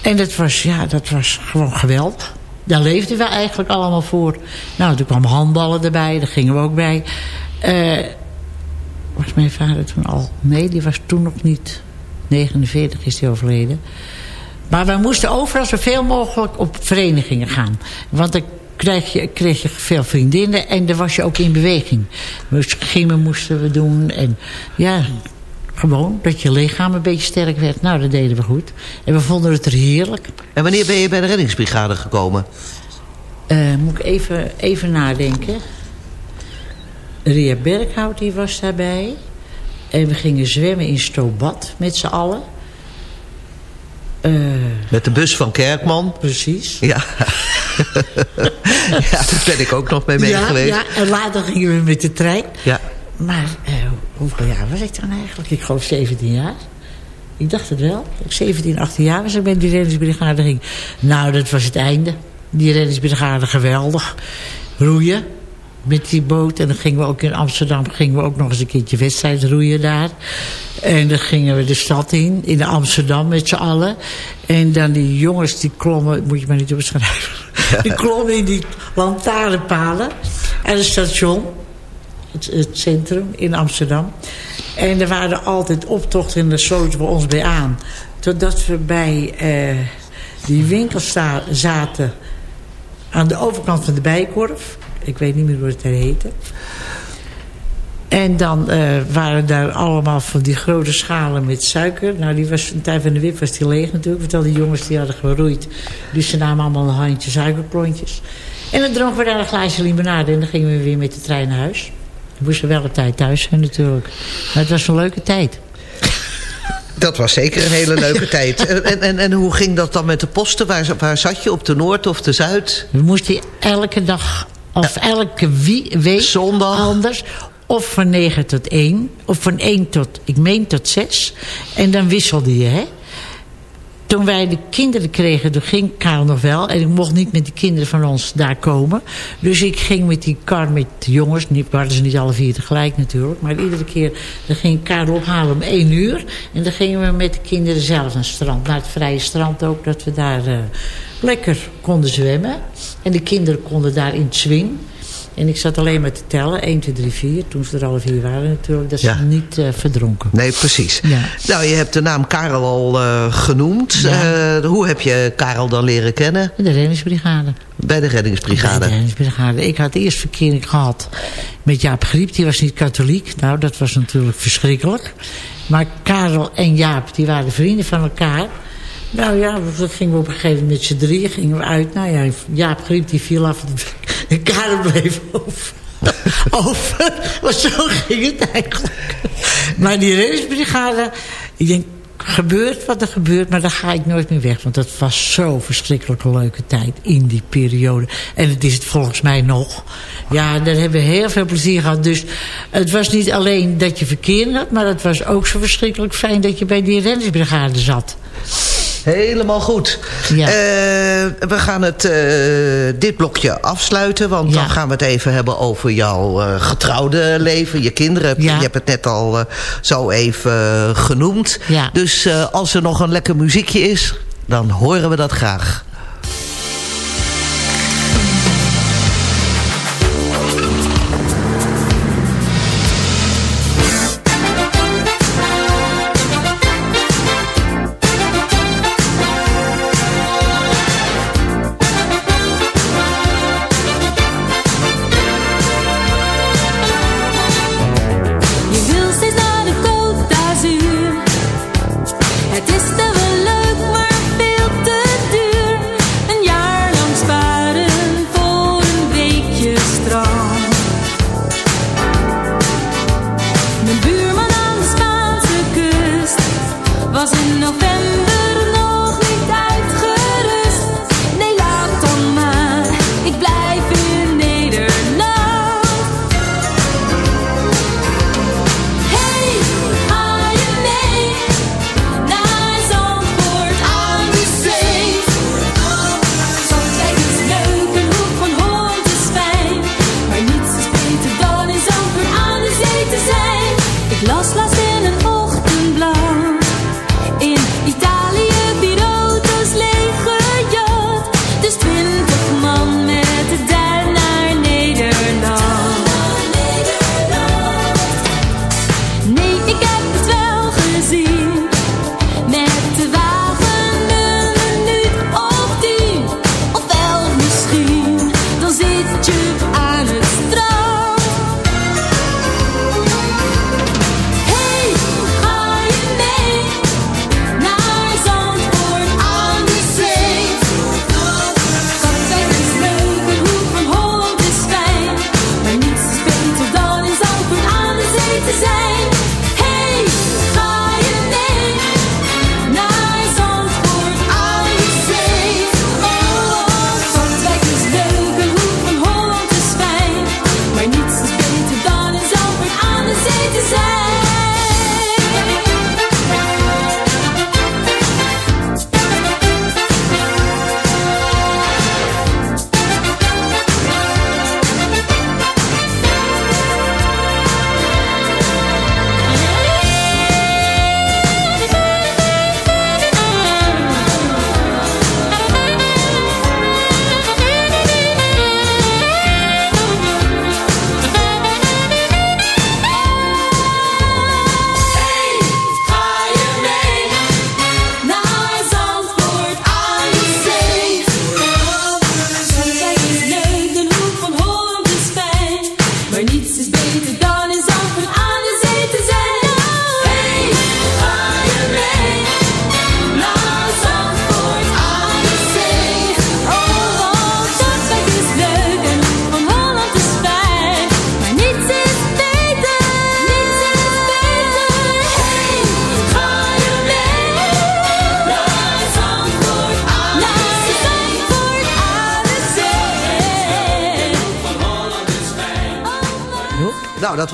En dat was, ja, dat was gewoon geweldig. Daar leefden we eigenlijk allemaal voor. Nou, toen kwam handballen erbij. Daar gingen we ook bij. Eh, was mijn vader toen al? Nee, die was toen nog niet. 49 is hij overleden. Maar wij moesten overal zoveel mogelijk op verenigingen gaan. Want dan kreeg je, kreeg je veel vriendinnen en dan was je ook in beweging. Dus moesten we doen. En ja, gewoon dat je lichaam een beetje sterk werd. Nou, dat deden we goed. En we vonden het er heerlijk. En wanneer ben je bij de reddingsbrigade gekomen? Uh, moet ik even, even nadenken. Ria Berghout die was daarbij. En we gingen zwemmen in Stobat met z'n allen. Uh, met de bus van Kerkman. Precies. Ja. *laughs* ja, daar ben ik ook nog mee mee ja, geweest. Ja, en later gingen we met de trein. Ja. Maar uh, hoeveel jaar was ik dan eigenlijk? Ik geloof 17 jaar. Ik dacht het wel. Ik 17, 18 jaar was ik bij die reddingsbrigade ging. Nou, dat was het einde. Die reddingsbrigade geweldig. Roeien met die boot. En dan gingen we ook in Amsterdam gingen we ook nog eens een keertje wedstrijd roeien daar. En dan gingen we de stad in, in Amsterdam met z'n allen. En dan die jongens die klommen, moet je maar niet opschrijven. *laughs* Die klommen in die lantaarnpalen aan het station. Het, centrum in Amsterdam. En er waren altijd optochten en daar sloten we ons bij aan. Totdat we bij uh, die winkels zaten aan de overkant van de Bijkorf. Ik weet niet meer hoe het daar heette. En dan uh, waren daar allemaal van die grote schalen met suiker. Nou, die was een tijd van de wip was die leeg natuurlijk. Al die jongens die hadden geroeid. Dus ze namen allemaal een handje suikerklontjes. En dan dronken we daar een glaasje limonade. En dan gingen we weer met de trein naar huis. Je moest er wel op tijd thuis zijn natuurlijk. Maar het was een leuke tijd. Dat was zeker een hele leuke *laughs* tijd. En, en, en hoe ging dat dan met de posten? Waar, waar zat je? Op de Noord of de Zuid? We moesten elke dag, of elke wie, week Zondag. anders. Of van 9 tot 1. Of van 1 tot, ik meen tot 6. En dan wisselde je, hè. Toen wij de kinderen kregen, ging Karel nog wel. En ik mocht niet met die kinderen van ons daar komen. Dus ik ging met die kar met de jongens. Niet, waren ze niet alle vier tegelijk natuurlijk. Maar iedere keer dan ging Karel ophalen om één uur. En dan gingen we met de kinderen zelf naar het strand. Naar het vrije strand ook. Dat we daar eh, lekker konden zwemmen. En de kinderen konden daar in het. En ik zat alleen maar te tellen. 1, 2, 3, 4. Toen ze er alle vier waren natuurlijk. Dat ze Ja. niet eh, verdronken. Nee, precies. Ja. Nou, je hebt de naam Karel al eh, genoemd. Ja. Eh, hoe heb je Karel dan leren kennen? De reddingsbrigade. Bij de reddingsbrigade. Bij de reddingsbrigade. Ik had eerst verkering gehad met Jaap Griep. Die was niet katholiek. Nou, dat was natuurlijk verschrikkelijk. Maar Karel en Jaap, die waren vrienden van elkaar. Nou ja, dan gingen we op een gegeven moment met z'n drieën gingen we uit. Nou ja, Jaap Griep die viel af en Karel bleef over. *laughs* over. Maar zo ging het eigenlijk. Maar die reddingsbrigade, ik denk, gebeurt wat er gebeurt, maar daar ga ik nooit meer weg. Want dat was zo verschrikkelijk leuke tijd in die periode. En het is het volgens mij nog. Ja, daar hebben we heel veel plezier gehad. Dus het was niet alleen dat je verkeer had, maar het was ook zo verschrikkelijk fijn dat je bij die reddingsbrigade zat. Helemaal goed. Ja. Eh, we gaan het, eh, dit blokje afsluiten. Want dan gaan we het even hebben over jouw eh, getrouwde leven. Je kinderen. Ja. Je hebt het net al zo even genoemd. Dus als er nog een lekker muziekje is, dan horen we dat graag.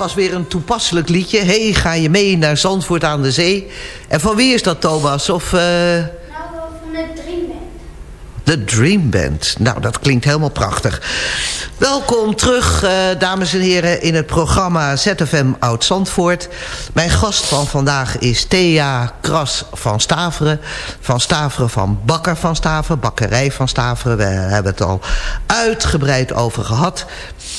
Was weer een toepasselijk liedje. hey, ga je mee naar Zandvoort aan de Zee? En van wie is dat, Thomas? Of, eh, Nou, van de Dream Band. De Dream Band. Nou, dat klinkt helemaal prachtig. Welkom terug, eh, dames en heren, in het programma ZFM Oud-Zandvoort. Mijn gast van vandaag is Thea Kras van Staveren. Van Staveren van Bakker van Staveren, Bakkerij van Staveren. We hebben het al uitgebreid over gehad.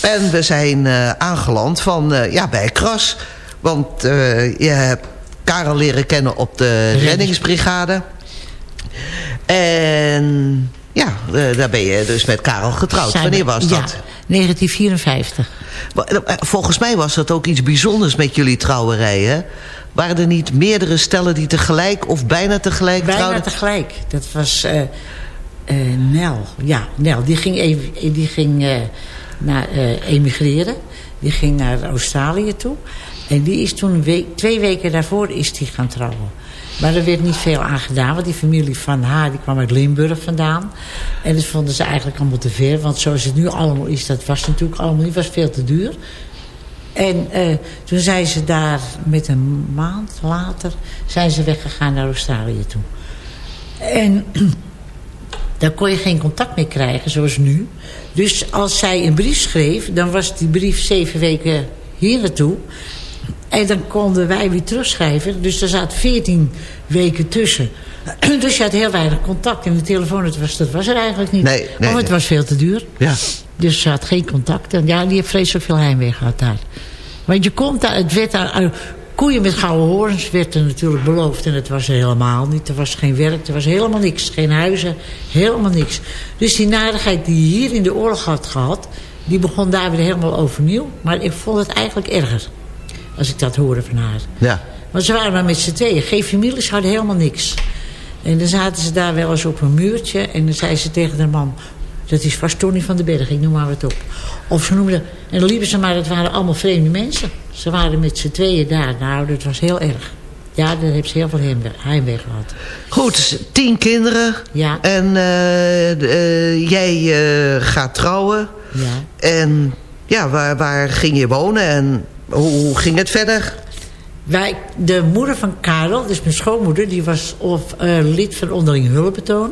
En we zijn eh, aangeland van, eh, ja, bij Kras. Want je hebt Karel leren kennen op de reddingsbrigade. En ja, eh, daar ben je dus met Karel getrouwd. Zijn Wanneer was ja, dat? 1954. Wa- eh, Volgens mij was dat ook iets bijzonders met jullie trouwerij, hè? Waren er niet meerdere stellen die tegelijk of bijna tegelijk Bijna trouwden? tegelijk. Dat was eh, Nel. Ja, Nel. Die ging, die ging naar, emigreren. Die ging naar Australië toe. En die is toen week, twee weken daarvoor is die gaan trouwen. Maar er werd niet veel aan gedaan. Want die familie van haar die kwam uit Limburg vandaan. En dat vonden ze eigenlijk allemaal te ver. Want zoals het nu allemaal is, dat was natuurlijk allemaal niet. was veel te duur. En eh, toen zijn ze daar met een maand later... zijn ze weggegaan naar Australië toe. En *clears throat* daar kon je geen contact mee krijgen, zoals nu. Dus als zij een brief schreef... dan was die brief zeven weken hier naartoe. En dan konden wij weer terugschrijven. Dus er zaten veertien weken tussen. *clears throat* Dus je had heel weinig contact. En de telefoon, dat was, dat was er eigenlijk niet. Nee, nee, of het nee. was veel te duur. Ja. Dus ze had geen contact. En ja, die heeft vreselijk veel heimwee gehad daar. Want je komt daar, het werd daar... eh, Koeien met gouden hoorns werd er natuurlijk beloofd. En het was er helemaal niet. Er was geen werk, er was helemaal niks. Geen huizen, helemaal niks. Dus die narigheid die je hier in de oorlog had gehad... die begon daar weer helemaal overnieuw. Maar ik vond het eigenlijk erger. Als ik dat hoorde van haar. Ja. Want ze waren maar met z'n tweeën. Geen families hadden helemaal niks. En dan zaten ze daar wel eens op een muurtje. En dan zei ze tegen de man... Dat is vast Tony van den Berg, ik noem maar wat op. Of ze noemden... En dan liepen ze maar, het waren allemaal vreemde mensen. Ze waren met z'n tweeën daar. Nou, dat was heel erg. Ja, daar heeft ze heel veel heimwee, gehad. Goed, tien kinderen. Ja. En eh, eh, jij eh, gaat trouwen. Ja. En ja, waar, waar ging je wonen en hoe, ging het verder? Wij, de moeder van Karel, dus mijn schoonmoeder... die was of, eh, lid van onderling hulpbetoon.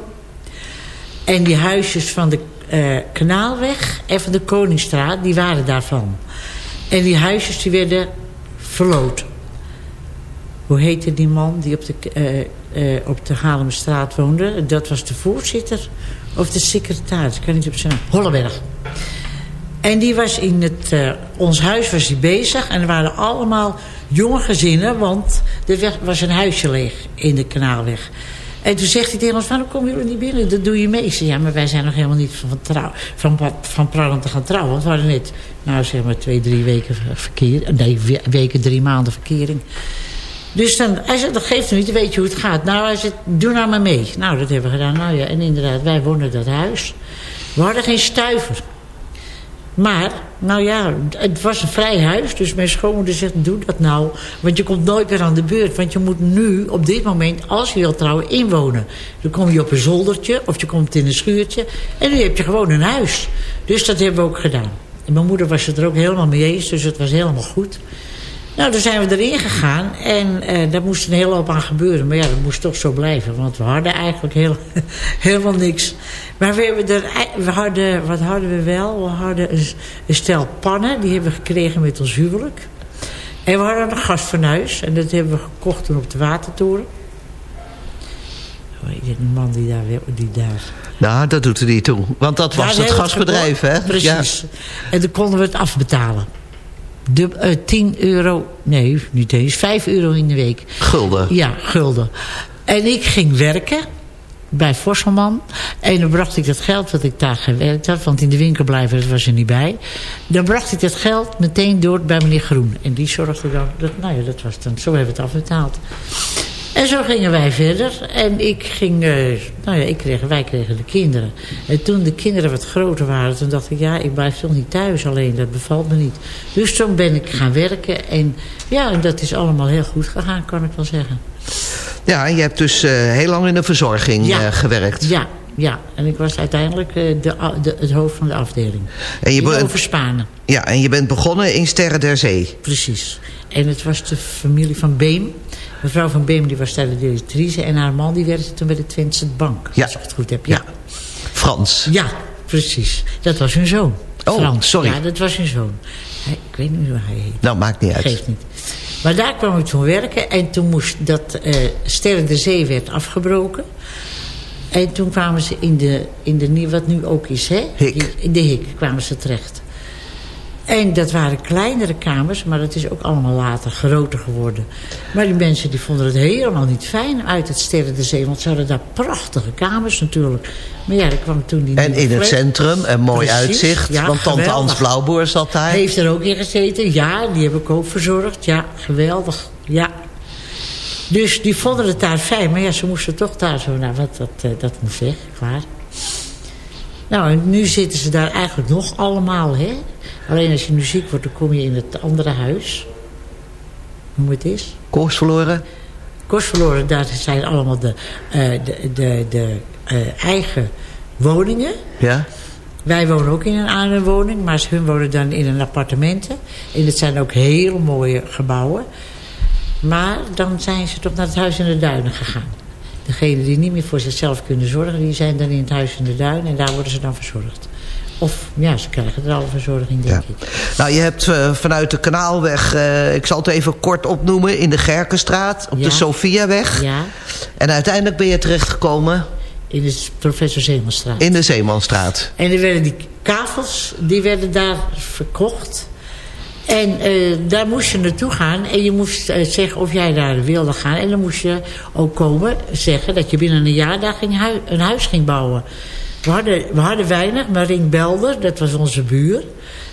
En die huisjes van de eh, Kanaalweg en van de Koningsstraat... die waren daarvan. En die huisjes die werden verloot. Hoe heette die man die op de, eh, op de Haarlemstraat woonde? Dat was de voorzitter of de secretaris. Ik kan niet op zijn naam. En die was in het, eh, ons huis was die bezig. En er waren allemaal jonge gezinnen. Want er was een huisje leeg in de kanaalweg. En toen zegt hij tegen ons, waarom komen jullie niet binnen? Dat doe je mee. Ik zei, ja, maar wij zijn nog helemaal niet van, trouw, van, van, plan te gaan trouwen. Want we hadden net, nou zeg maar, twee, drie weken verkeer. Nee, we- weken, drie maanden verkering. Dus dan, hij zei, dat geeft hem niet, dan weet je hoe het gaat. Nou, hij zei, doe nou maar mee. Nou, dat hebben we gedaan. Nou ja, en inderdaad, wij wonen dat huis. We hadden geen stuiver. Maar, nou ja, het was een vrij huis. Dus mijn schoonmoeder zegt, doe dat nou. Want je komt nooit meer aan de beurt. Want je moet nu, op dit moment, als je wilt trouwen, inwonen. Dan kom je op een zoldertje of je komt in een schuurtje. En nu heb je gewoon een huis. Dus dat hebben we ook gedaan. En mijn moeder was het er ook helemaal mee eens. Dus het was helemaal goed. Nou, dan zijn we erin gegaan en eh, daar moest een hele hoop aan gebeuren. Maar ja, dat moest toch zo blijven, want we hadden eigenlijk heel, *laughs* helemaal niks. Maar we, hebben er, we hadden, wat hadden we wel? We hadden een, een stel pannen, die hebben we gekregen met ons huwelijk. En we hadden een gasfornuis en dat hebben we gekocht toen op de Watertoren. Hoe heet die man die daar... Die daar Nou, dat doet er niet toe. Want dat was Ja, het gasbedrijf, hè? Precies. En dan konden we het afbetalen. De, eh, 10 euro, nee, niet eens, 5 euro in de week. Gulden. Ja, gulden. En ik ging werken bij Vosselman. En dan bracht ik dat geld wat ik daar gewerkt had. Want in de winkel blijven, dat was er niet bij. Dan bracht ik dat geld meteen door bij meneer Groen. En die zorgde dan, dat, nou ja, dat was dan, zo hebben we het afbetaald. En zo gingen wij verder. En ik ging, eh, nou ja, ik kreeg, wij kregen de kinderen. En toen de kinderen wat groter waren, toen dacht ik, ja, ik blijf toch niet thuis alleen. Dat bevalt me niet. Dus toen ben ik gaan werken. En ja, en dat is allemaal heel goed gegaan, kan ik wel zeggen. Ja, en je hebt dus eh, heel lang in de verzorging Ja. eh, gewerkt. Ja, Ja, en ik was uiteindelijk eh, de, de, het hoofd van de afdeling. En je In Overspanen. Ja, en je bent begonnen in Sterren der Zee. Precies. En het was de familie van Beem. Mevrouw van Beem die was daar de directrice. En haar man die werkte toen bij de Twentse Bank. Ja. Als ik het goed heb. Ja. Frans. Ja, precies. Dat was hun zoon. Oh, Frans. sorry. Ja, dat was hun zoon. Hij, ik weet niet hoe hij heet. Nou, maakt niet uit. Geeft niet. Maar daar kwam ik toen werken. En toen moest dat eh Sterren de Zee werd afgebroken. En toen kwamen ze in de, in de nieuw, wat nu ook is, hè? Hik. In de Hik kwamen ze terecht. En dat waren kleinere kamers, maar dat is ook allemaal later groter geworden. Maar die mensen die vonden het helemaal niet fijn uit het Sterren de Zee. Want ze hadden daar prachtige kamers natuurlijk. Maar ja, er kwam toen die En in het centrum, een mooi Precies, uitzicht. ja, want tante. Ans Blauwboer zat daar. Heeft er ook in gezeten? Ja, die heb ik ook verzorgd. Ja, geweldig. Ja. Dus die vonden het daar fijn. Maar ja, ze moesten toch daar zo... Nou, wat, dat, eh, dat moest weg, klaar. Nou, en nu zitten ze daar eigenlijk nog allemaal, hè. Alleen als je nu ziek wordt, dan kom je in het andere huis. Hoe het is. Koers verloren. Kost verloren, daar zijn allemaal de, eh, de, de, de eh, eigen woningen. Ja. Wij wonen ook in een woning, maar hun wonen dan in een appartementen. En het zijn ook heel mooie gebouwen. Maar dan zijn ze toch naar het Huis in de Duinen gegaan. Degenen die niet meer voor zichzelf kunnen zorgen, die zijn dan in het Huis in de Duinen en daar worden ze dan verzorgd. Of ja, ze krijgen er alle verzorging, denk ik. Nou, je hebt eh, vanuit de Kanaalweg, eh, ik zal het even kort opnoemen... in de Gerkenstraat, op Ja. de Sofiaweg. Ja, En uiteindelijk ben je terechtgekomen in de professor Zeemanstraat. in de Zeemanstraat. En er werden die kavels, die werden daar verkocht. En eh, daar moest je naartoe gaan. En je moest eh, zeggen of jij daar wilde gaan. En dan moest je ook komen zeggen dat je binnen een jaar daar ging een huis ging bouwen. We hadden, we hadden weinig, maar Ring belde, dat was onze buur.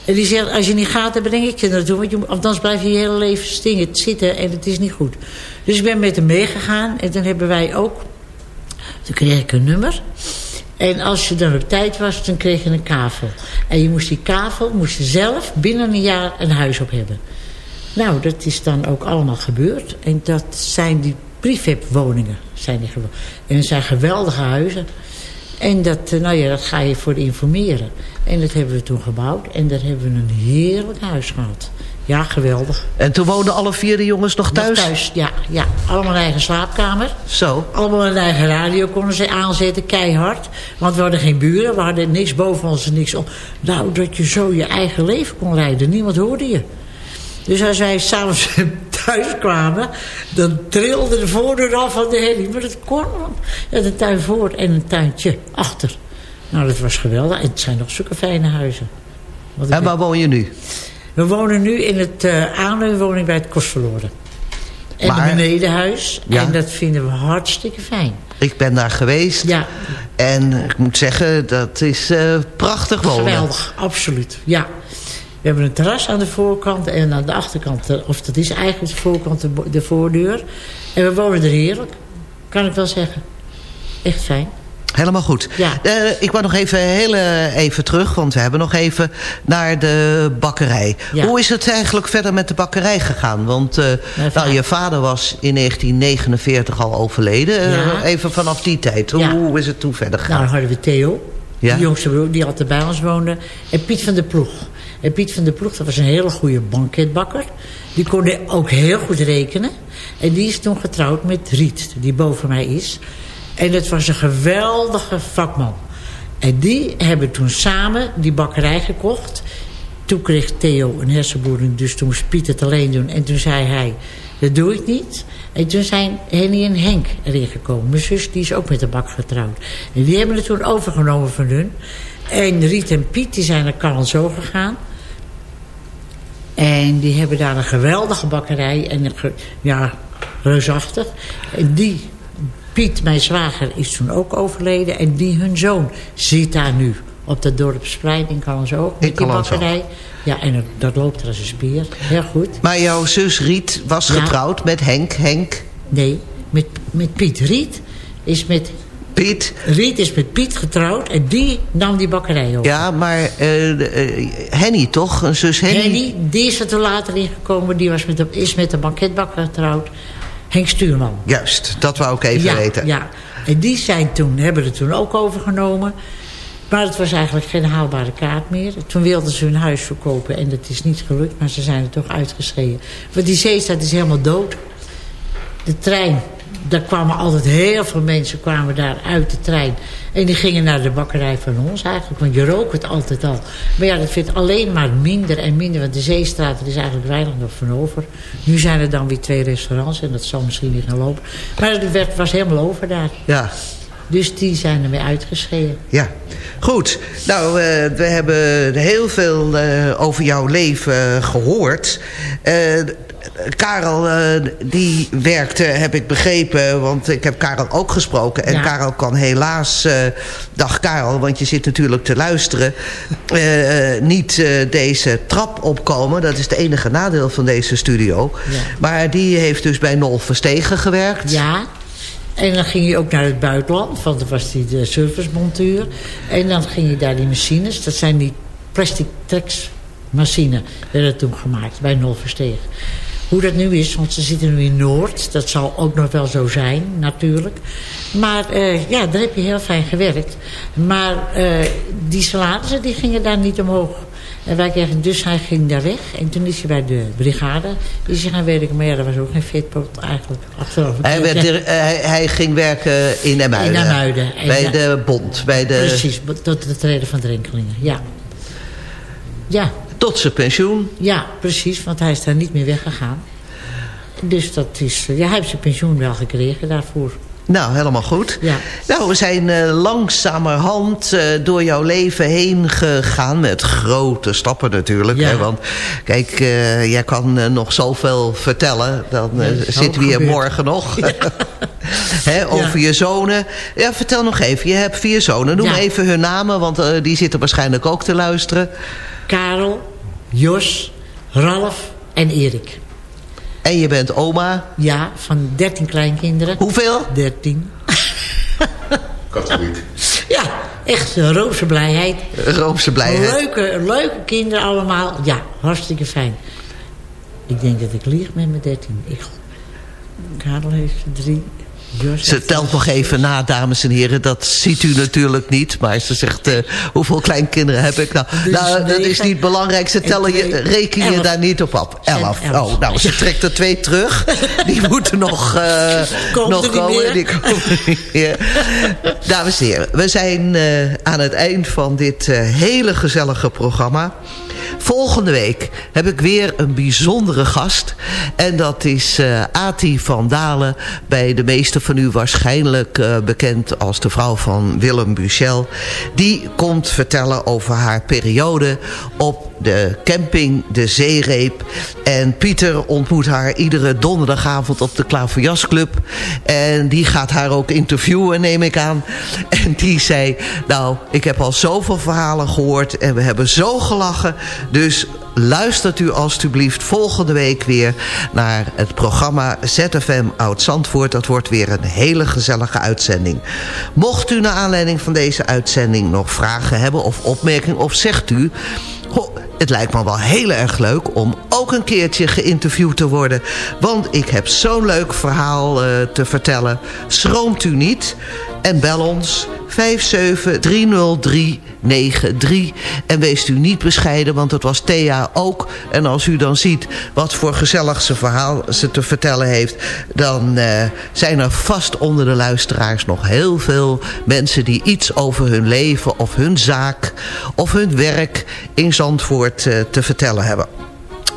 En die zegt, als je niet gaat, dan breng ik je naartoe. Want je, anders blijf je je hele leven stingen, zitten en het is niet goed. Dus ik ben met hem meegegaan. En toen hebben wij ook... Toen kreeg ik een nummer. En als je dan op tijd was, dan kreeg je een kavel. En je moest die kavel moest je zelf binnen een jaar een huis op hebben. Nou, dat is dan ook allemaal gebeurd. En dat zijn die prefab-woningen. Zijn die en het zijn geweldige huizen. En dat, eh, nou ja, dat ga je voor informeren. En dat hebben we toen gebouwd. En daar hebben we een heerlijk huis gehad. Ja, geweldig. En toen woonden alle vier de jongens nog thuis? Nog thuis, ja, ja. Allemaal een eigen slaapkamer. Zo. Allemaal een eigen radio konden ze aanzetten, keihard. Want we hadden geen buren, we hadden niks boven ons en niks om. Nou, dat je zo je eigen leven kon rijden. Niemand hoorde je. Dus als wij s'avonds *laughs* thuis kwamen, dan trilde de voordeur af van de heli. Maar dat kon. je had een tuin voor en een tuintje achter. Nou, dat was geweldig. En het zijn nog zulke fijne huizen. En waar woon je nu? We wonen nu in het uh, aanleunwoning bij het Kostverloren. En Maar- een benedenhuis. Ja. En dat vinden we hartstikke fijn. Ik ben daar geweest. Ja. En ik moet zeggen, dat is eh, prachtig wonen. Geweldig, absoluut. Ja. We hebben een terras aan de voorkant en aan de achterkant, eh, of dat is eigenlijk de voorkant, de voordeur. En we wonen er heerlijk, kan ik wel zeggen. Echt fijn. Helemaal goed. Ja. Eh, ik wou nog even, heel eh, even terug, want we hebben nog even naar de bakkerij. Ja. Hoe is het eigenlijk verder met de bakkerij gegaan? Want nou, je vader was in 1949 al overleden. Even vanaf die tijd. Hoe, hoe is het toen verder Nou, gegaan? dan hadden we Theo, de jongste broer, die altijd bij ons woonde. En Piet van der Ploeg. En Piet van der Ploeg, dat was een hele goede banketbakker. Die kon ook heel goed rekenen. En die is toen getrouwd met Riet, die boven mij is. En dat was een geweldige vakman. En die hebben toen samen die bakkerij gekocht. Toen kreeg Theo een hersenbloeding, dus toen moest Piet het alleen doen. En toen zei hij, dat doe ik niet. En toen zijn Henny en Henk erin gekomen. Mijn zus die is ook met de bak getrouwd. En die hebben het toen overgenomen van hun. En Riet en Piet die zijn naar Carl gegaan. En die hebben daar een geweldige bakkerij. En ja, reusachtig. En die, Piet, mijn zwager, is toen ook overleden. En die, hun zoon, zit daar nu. Op dat dorpsplein in Callenzoog. Met die bakkerij. Ja, en dat, loopt er als een spier. Heel goed. Maar jouw zus Riet was Ja. getrouwd met Henk. Henk, Nee, met, met Piet. Riet is met... Piet. Riet is met Piet getrouwd. En die nam die bakkerij over. Ja, maar eh, eh, Henny toch? Een zus Henny? Henny, die is er toen later ingekomen. Die was met de, is met de banketbakker getrouwd. Henk Stuurman. Juist, dat wou ik even ja, weten. Ja, en die zijn toen, hebben het toen ook overgenomen. Maar het was eigenlijk geen haalbare kaart meer. Toen wilden ze hun huis verkopen en dat is niet gelukt. Maar ze zijn er toch uitgeschreven. Want die zeestraat is helemaal dood. De trein, daar kwamen altijd heel veel mensen kwamen daar uit de trein. En die gingen naar de bakkerij van ons eigenlijk. Want je rook het altijd al. Maar ja, dat vindt alleen maar minder en minder. Want de zeestraat, er is eigenlijk weinig nog van over. Nu zijn er dan weer twee restaurants. En dat zal misschien niet gaan lopen. Maar het werd- was helemaal over daar. Ja. Dus die zijn ermee uitgeschreven. Ja, goed. Nou, eh, we hebben heel veel eh, over jouw leven gehoord. Eh, Karel, eh, die werkte, heb ik begrepen, want ik heb Karel ook gesproken. En Ja. Karel kan helaas, eh, dag Karel, want je zit natuurlijk te luisteren, eh, niet deze trap opkomen. Dat is het enige nadeel van deze studio. Ja. Maar die heeft dus bij Nol Verstegen gewerkt. Ja. En dan ging je ook naar het buitenland, want dan was hij de servicemonteur. En dan ging je daar die machines, dat zijn die plastic tracks machines, werden toen gemaakt bij Nolversteeg. Hoe dat nu is, want ze zitten nu in Noord, dat zal ook nog wel zo zijn, natuurlijk. Maar eh, ja, daar heb je heel fijn gewerkt. Maar eh, die salarissen, die gingen daar niet omhoog. En wij kregen, dus hij ging daar weg. En toen is hij bij de brigade is hij gaan werken. Maar ja, dat was ook geen vetpot eigenlijk. Achteraf. Hij, werd eh, hij, hij ging werken in Emuiden. In Emuiden. En Bij de bond. Bij de, Precies, tot de treden van Drenkelingen. Ja. Ja. Tot zijn pensioen. Ja, precies, want hij is daar niet meer weggegaan. Dus dat is... Ja, hij heeft zijn pensioen wel gekregen daarvoor. Nou, helemaal goed. Ja. Nou, we zijn eh, langzamerhand eh, door jouw leven heen gegaan. Met grote stappen natuurlijk. Ja. Hè, want kijk, eh, jij kan eh, nog zoveel vertellen. Dan eh, Ja, zitten we hier morgen nog. *laughs* *laughs* Hè, over je zonen. Ja, vertel nog even. Je hebt vier zonen. Noem even hun namen, want eh, die zitten waarschijnlijk ook te luisteren. Karel, Jos, Ralf en Erik. En je bent oma. Ja, van 13 kleinkinderen. Hoeveel? 13. *laughs* Katholiek. Ja, echt een roze blijheid. Roomse blijheid. Leuke, leuke kinderen allemaal. Ja, hartstikke fijn. Ik denk dat ik lieg met mijn 13. Ik, Karel heeft drie. Ze telt nog even na, dames en heren. Dat ziet u natuurlijk niet. Maar ze zegt, eh, hoeveel kleinkinderen heb ik? Nou, Dus nou dat is niet belangrijk. Ze en tellen je, reken je Elf. daar niet op af. Elf. Elf. Oh, nou, ze trekt er twee terug. Die *laughs* moeten nog, Komen nog komen. meer? Die komen niet meer. Dames en heren, we zijn eh, aan het eind van dit eh, hele gezellige programma. Volgende week heb ik weer een bijzondere gast. En dat is eh Ati van Dalen. Bij de meesten van u waarschijnlijk eh, bekend als de vrouw van Willem Buchel. Die komt vertellen over haar periode op de camping De Zeereep. En Pieter ontmoet haar iedere donderdagavond op de Klaverjasclub. En die gaat haar ook interviewen, neem ik aan. *laughs* En die zei, nou, ik heb al zoveel verhalen gehoord... en we hebben zo gelachen. Dus luistert u alstublieft volgende week weer... naar het programma ZFM Oud-Zandvoort. Dat wordt weer een hele gezellige uitzending. Mocht u naar aanleiding van deze uitzending nog vragen hebben... of opmerkingen, of zegt u... het lijkt me wel heel erg leuk om ook een keertje geïnterviewd te worden. Want ik heb zo'n leuk verhaal eh, te vertellen. Schroomt u niet en bel ons 5730393. En wees u niet bescheiden, want dat was Thea ook. En als u dan ziet wat voor gezellig ze verhaal ze te vertellen heeft... dan eh, zijn er vast onder de luisteraars nog heel veel mensen... die iets over hun leven of hun zaak of hun werk in Zandvoort eh, te vertellen hebben.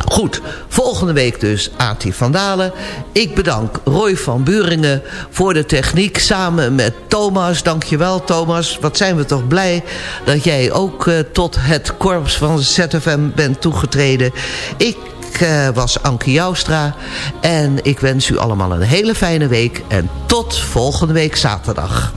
Goed, volgende week dus Ati van Dalen. Ik bedank Roy van Buringen voor de techniek samen met Thomas. Dankjewel Thomas, wat zijn we toch blij dat jij ook eh, tot het korps van ZFM bent toegetreden. Ik eh, was Anke Joustra en ik wens u allemaal een hele fijne week en tot volgende week zaterdag.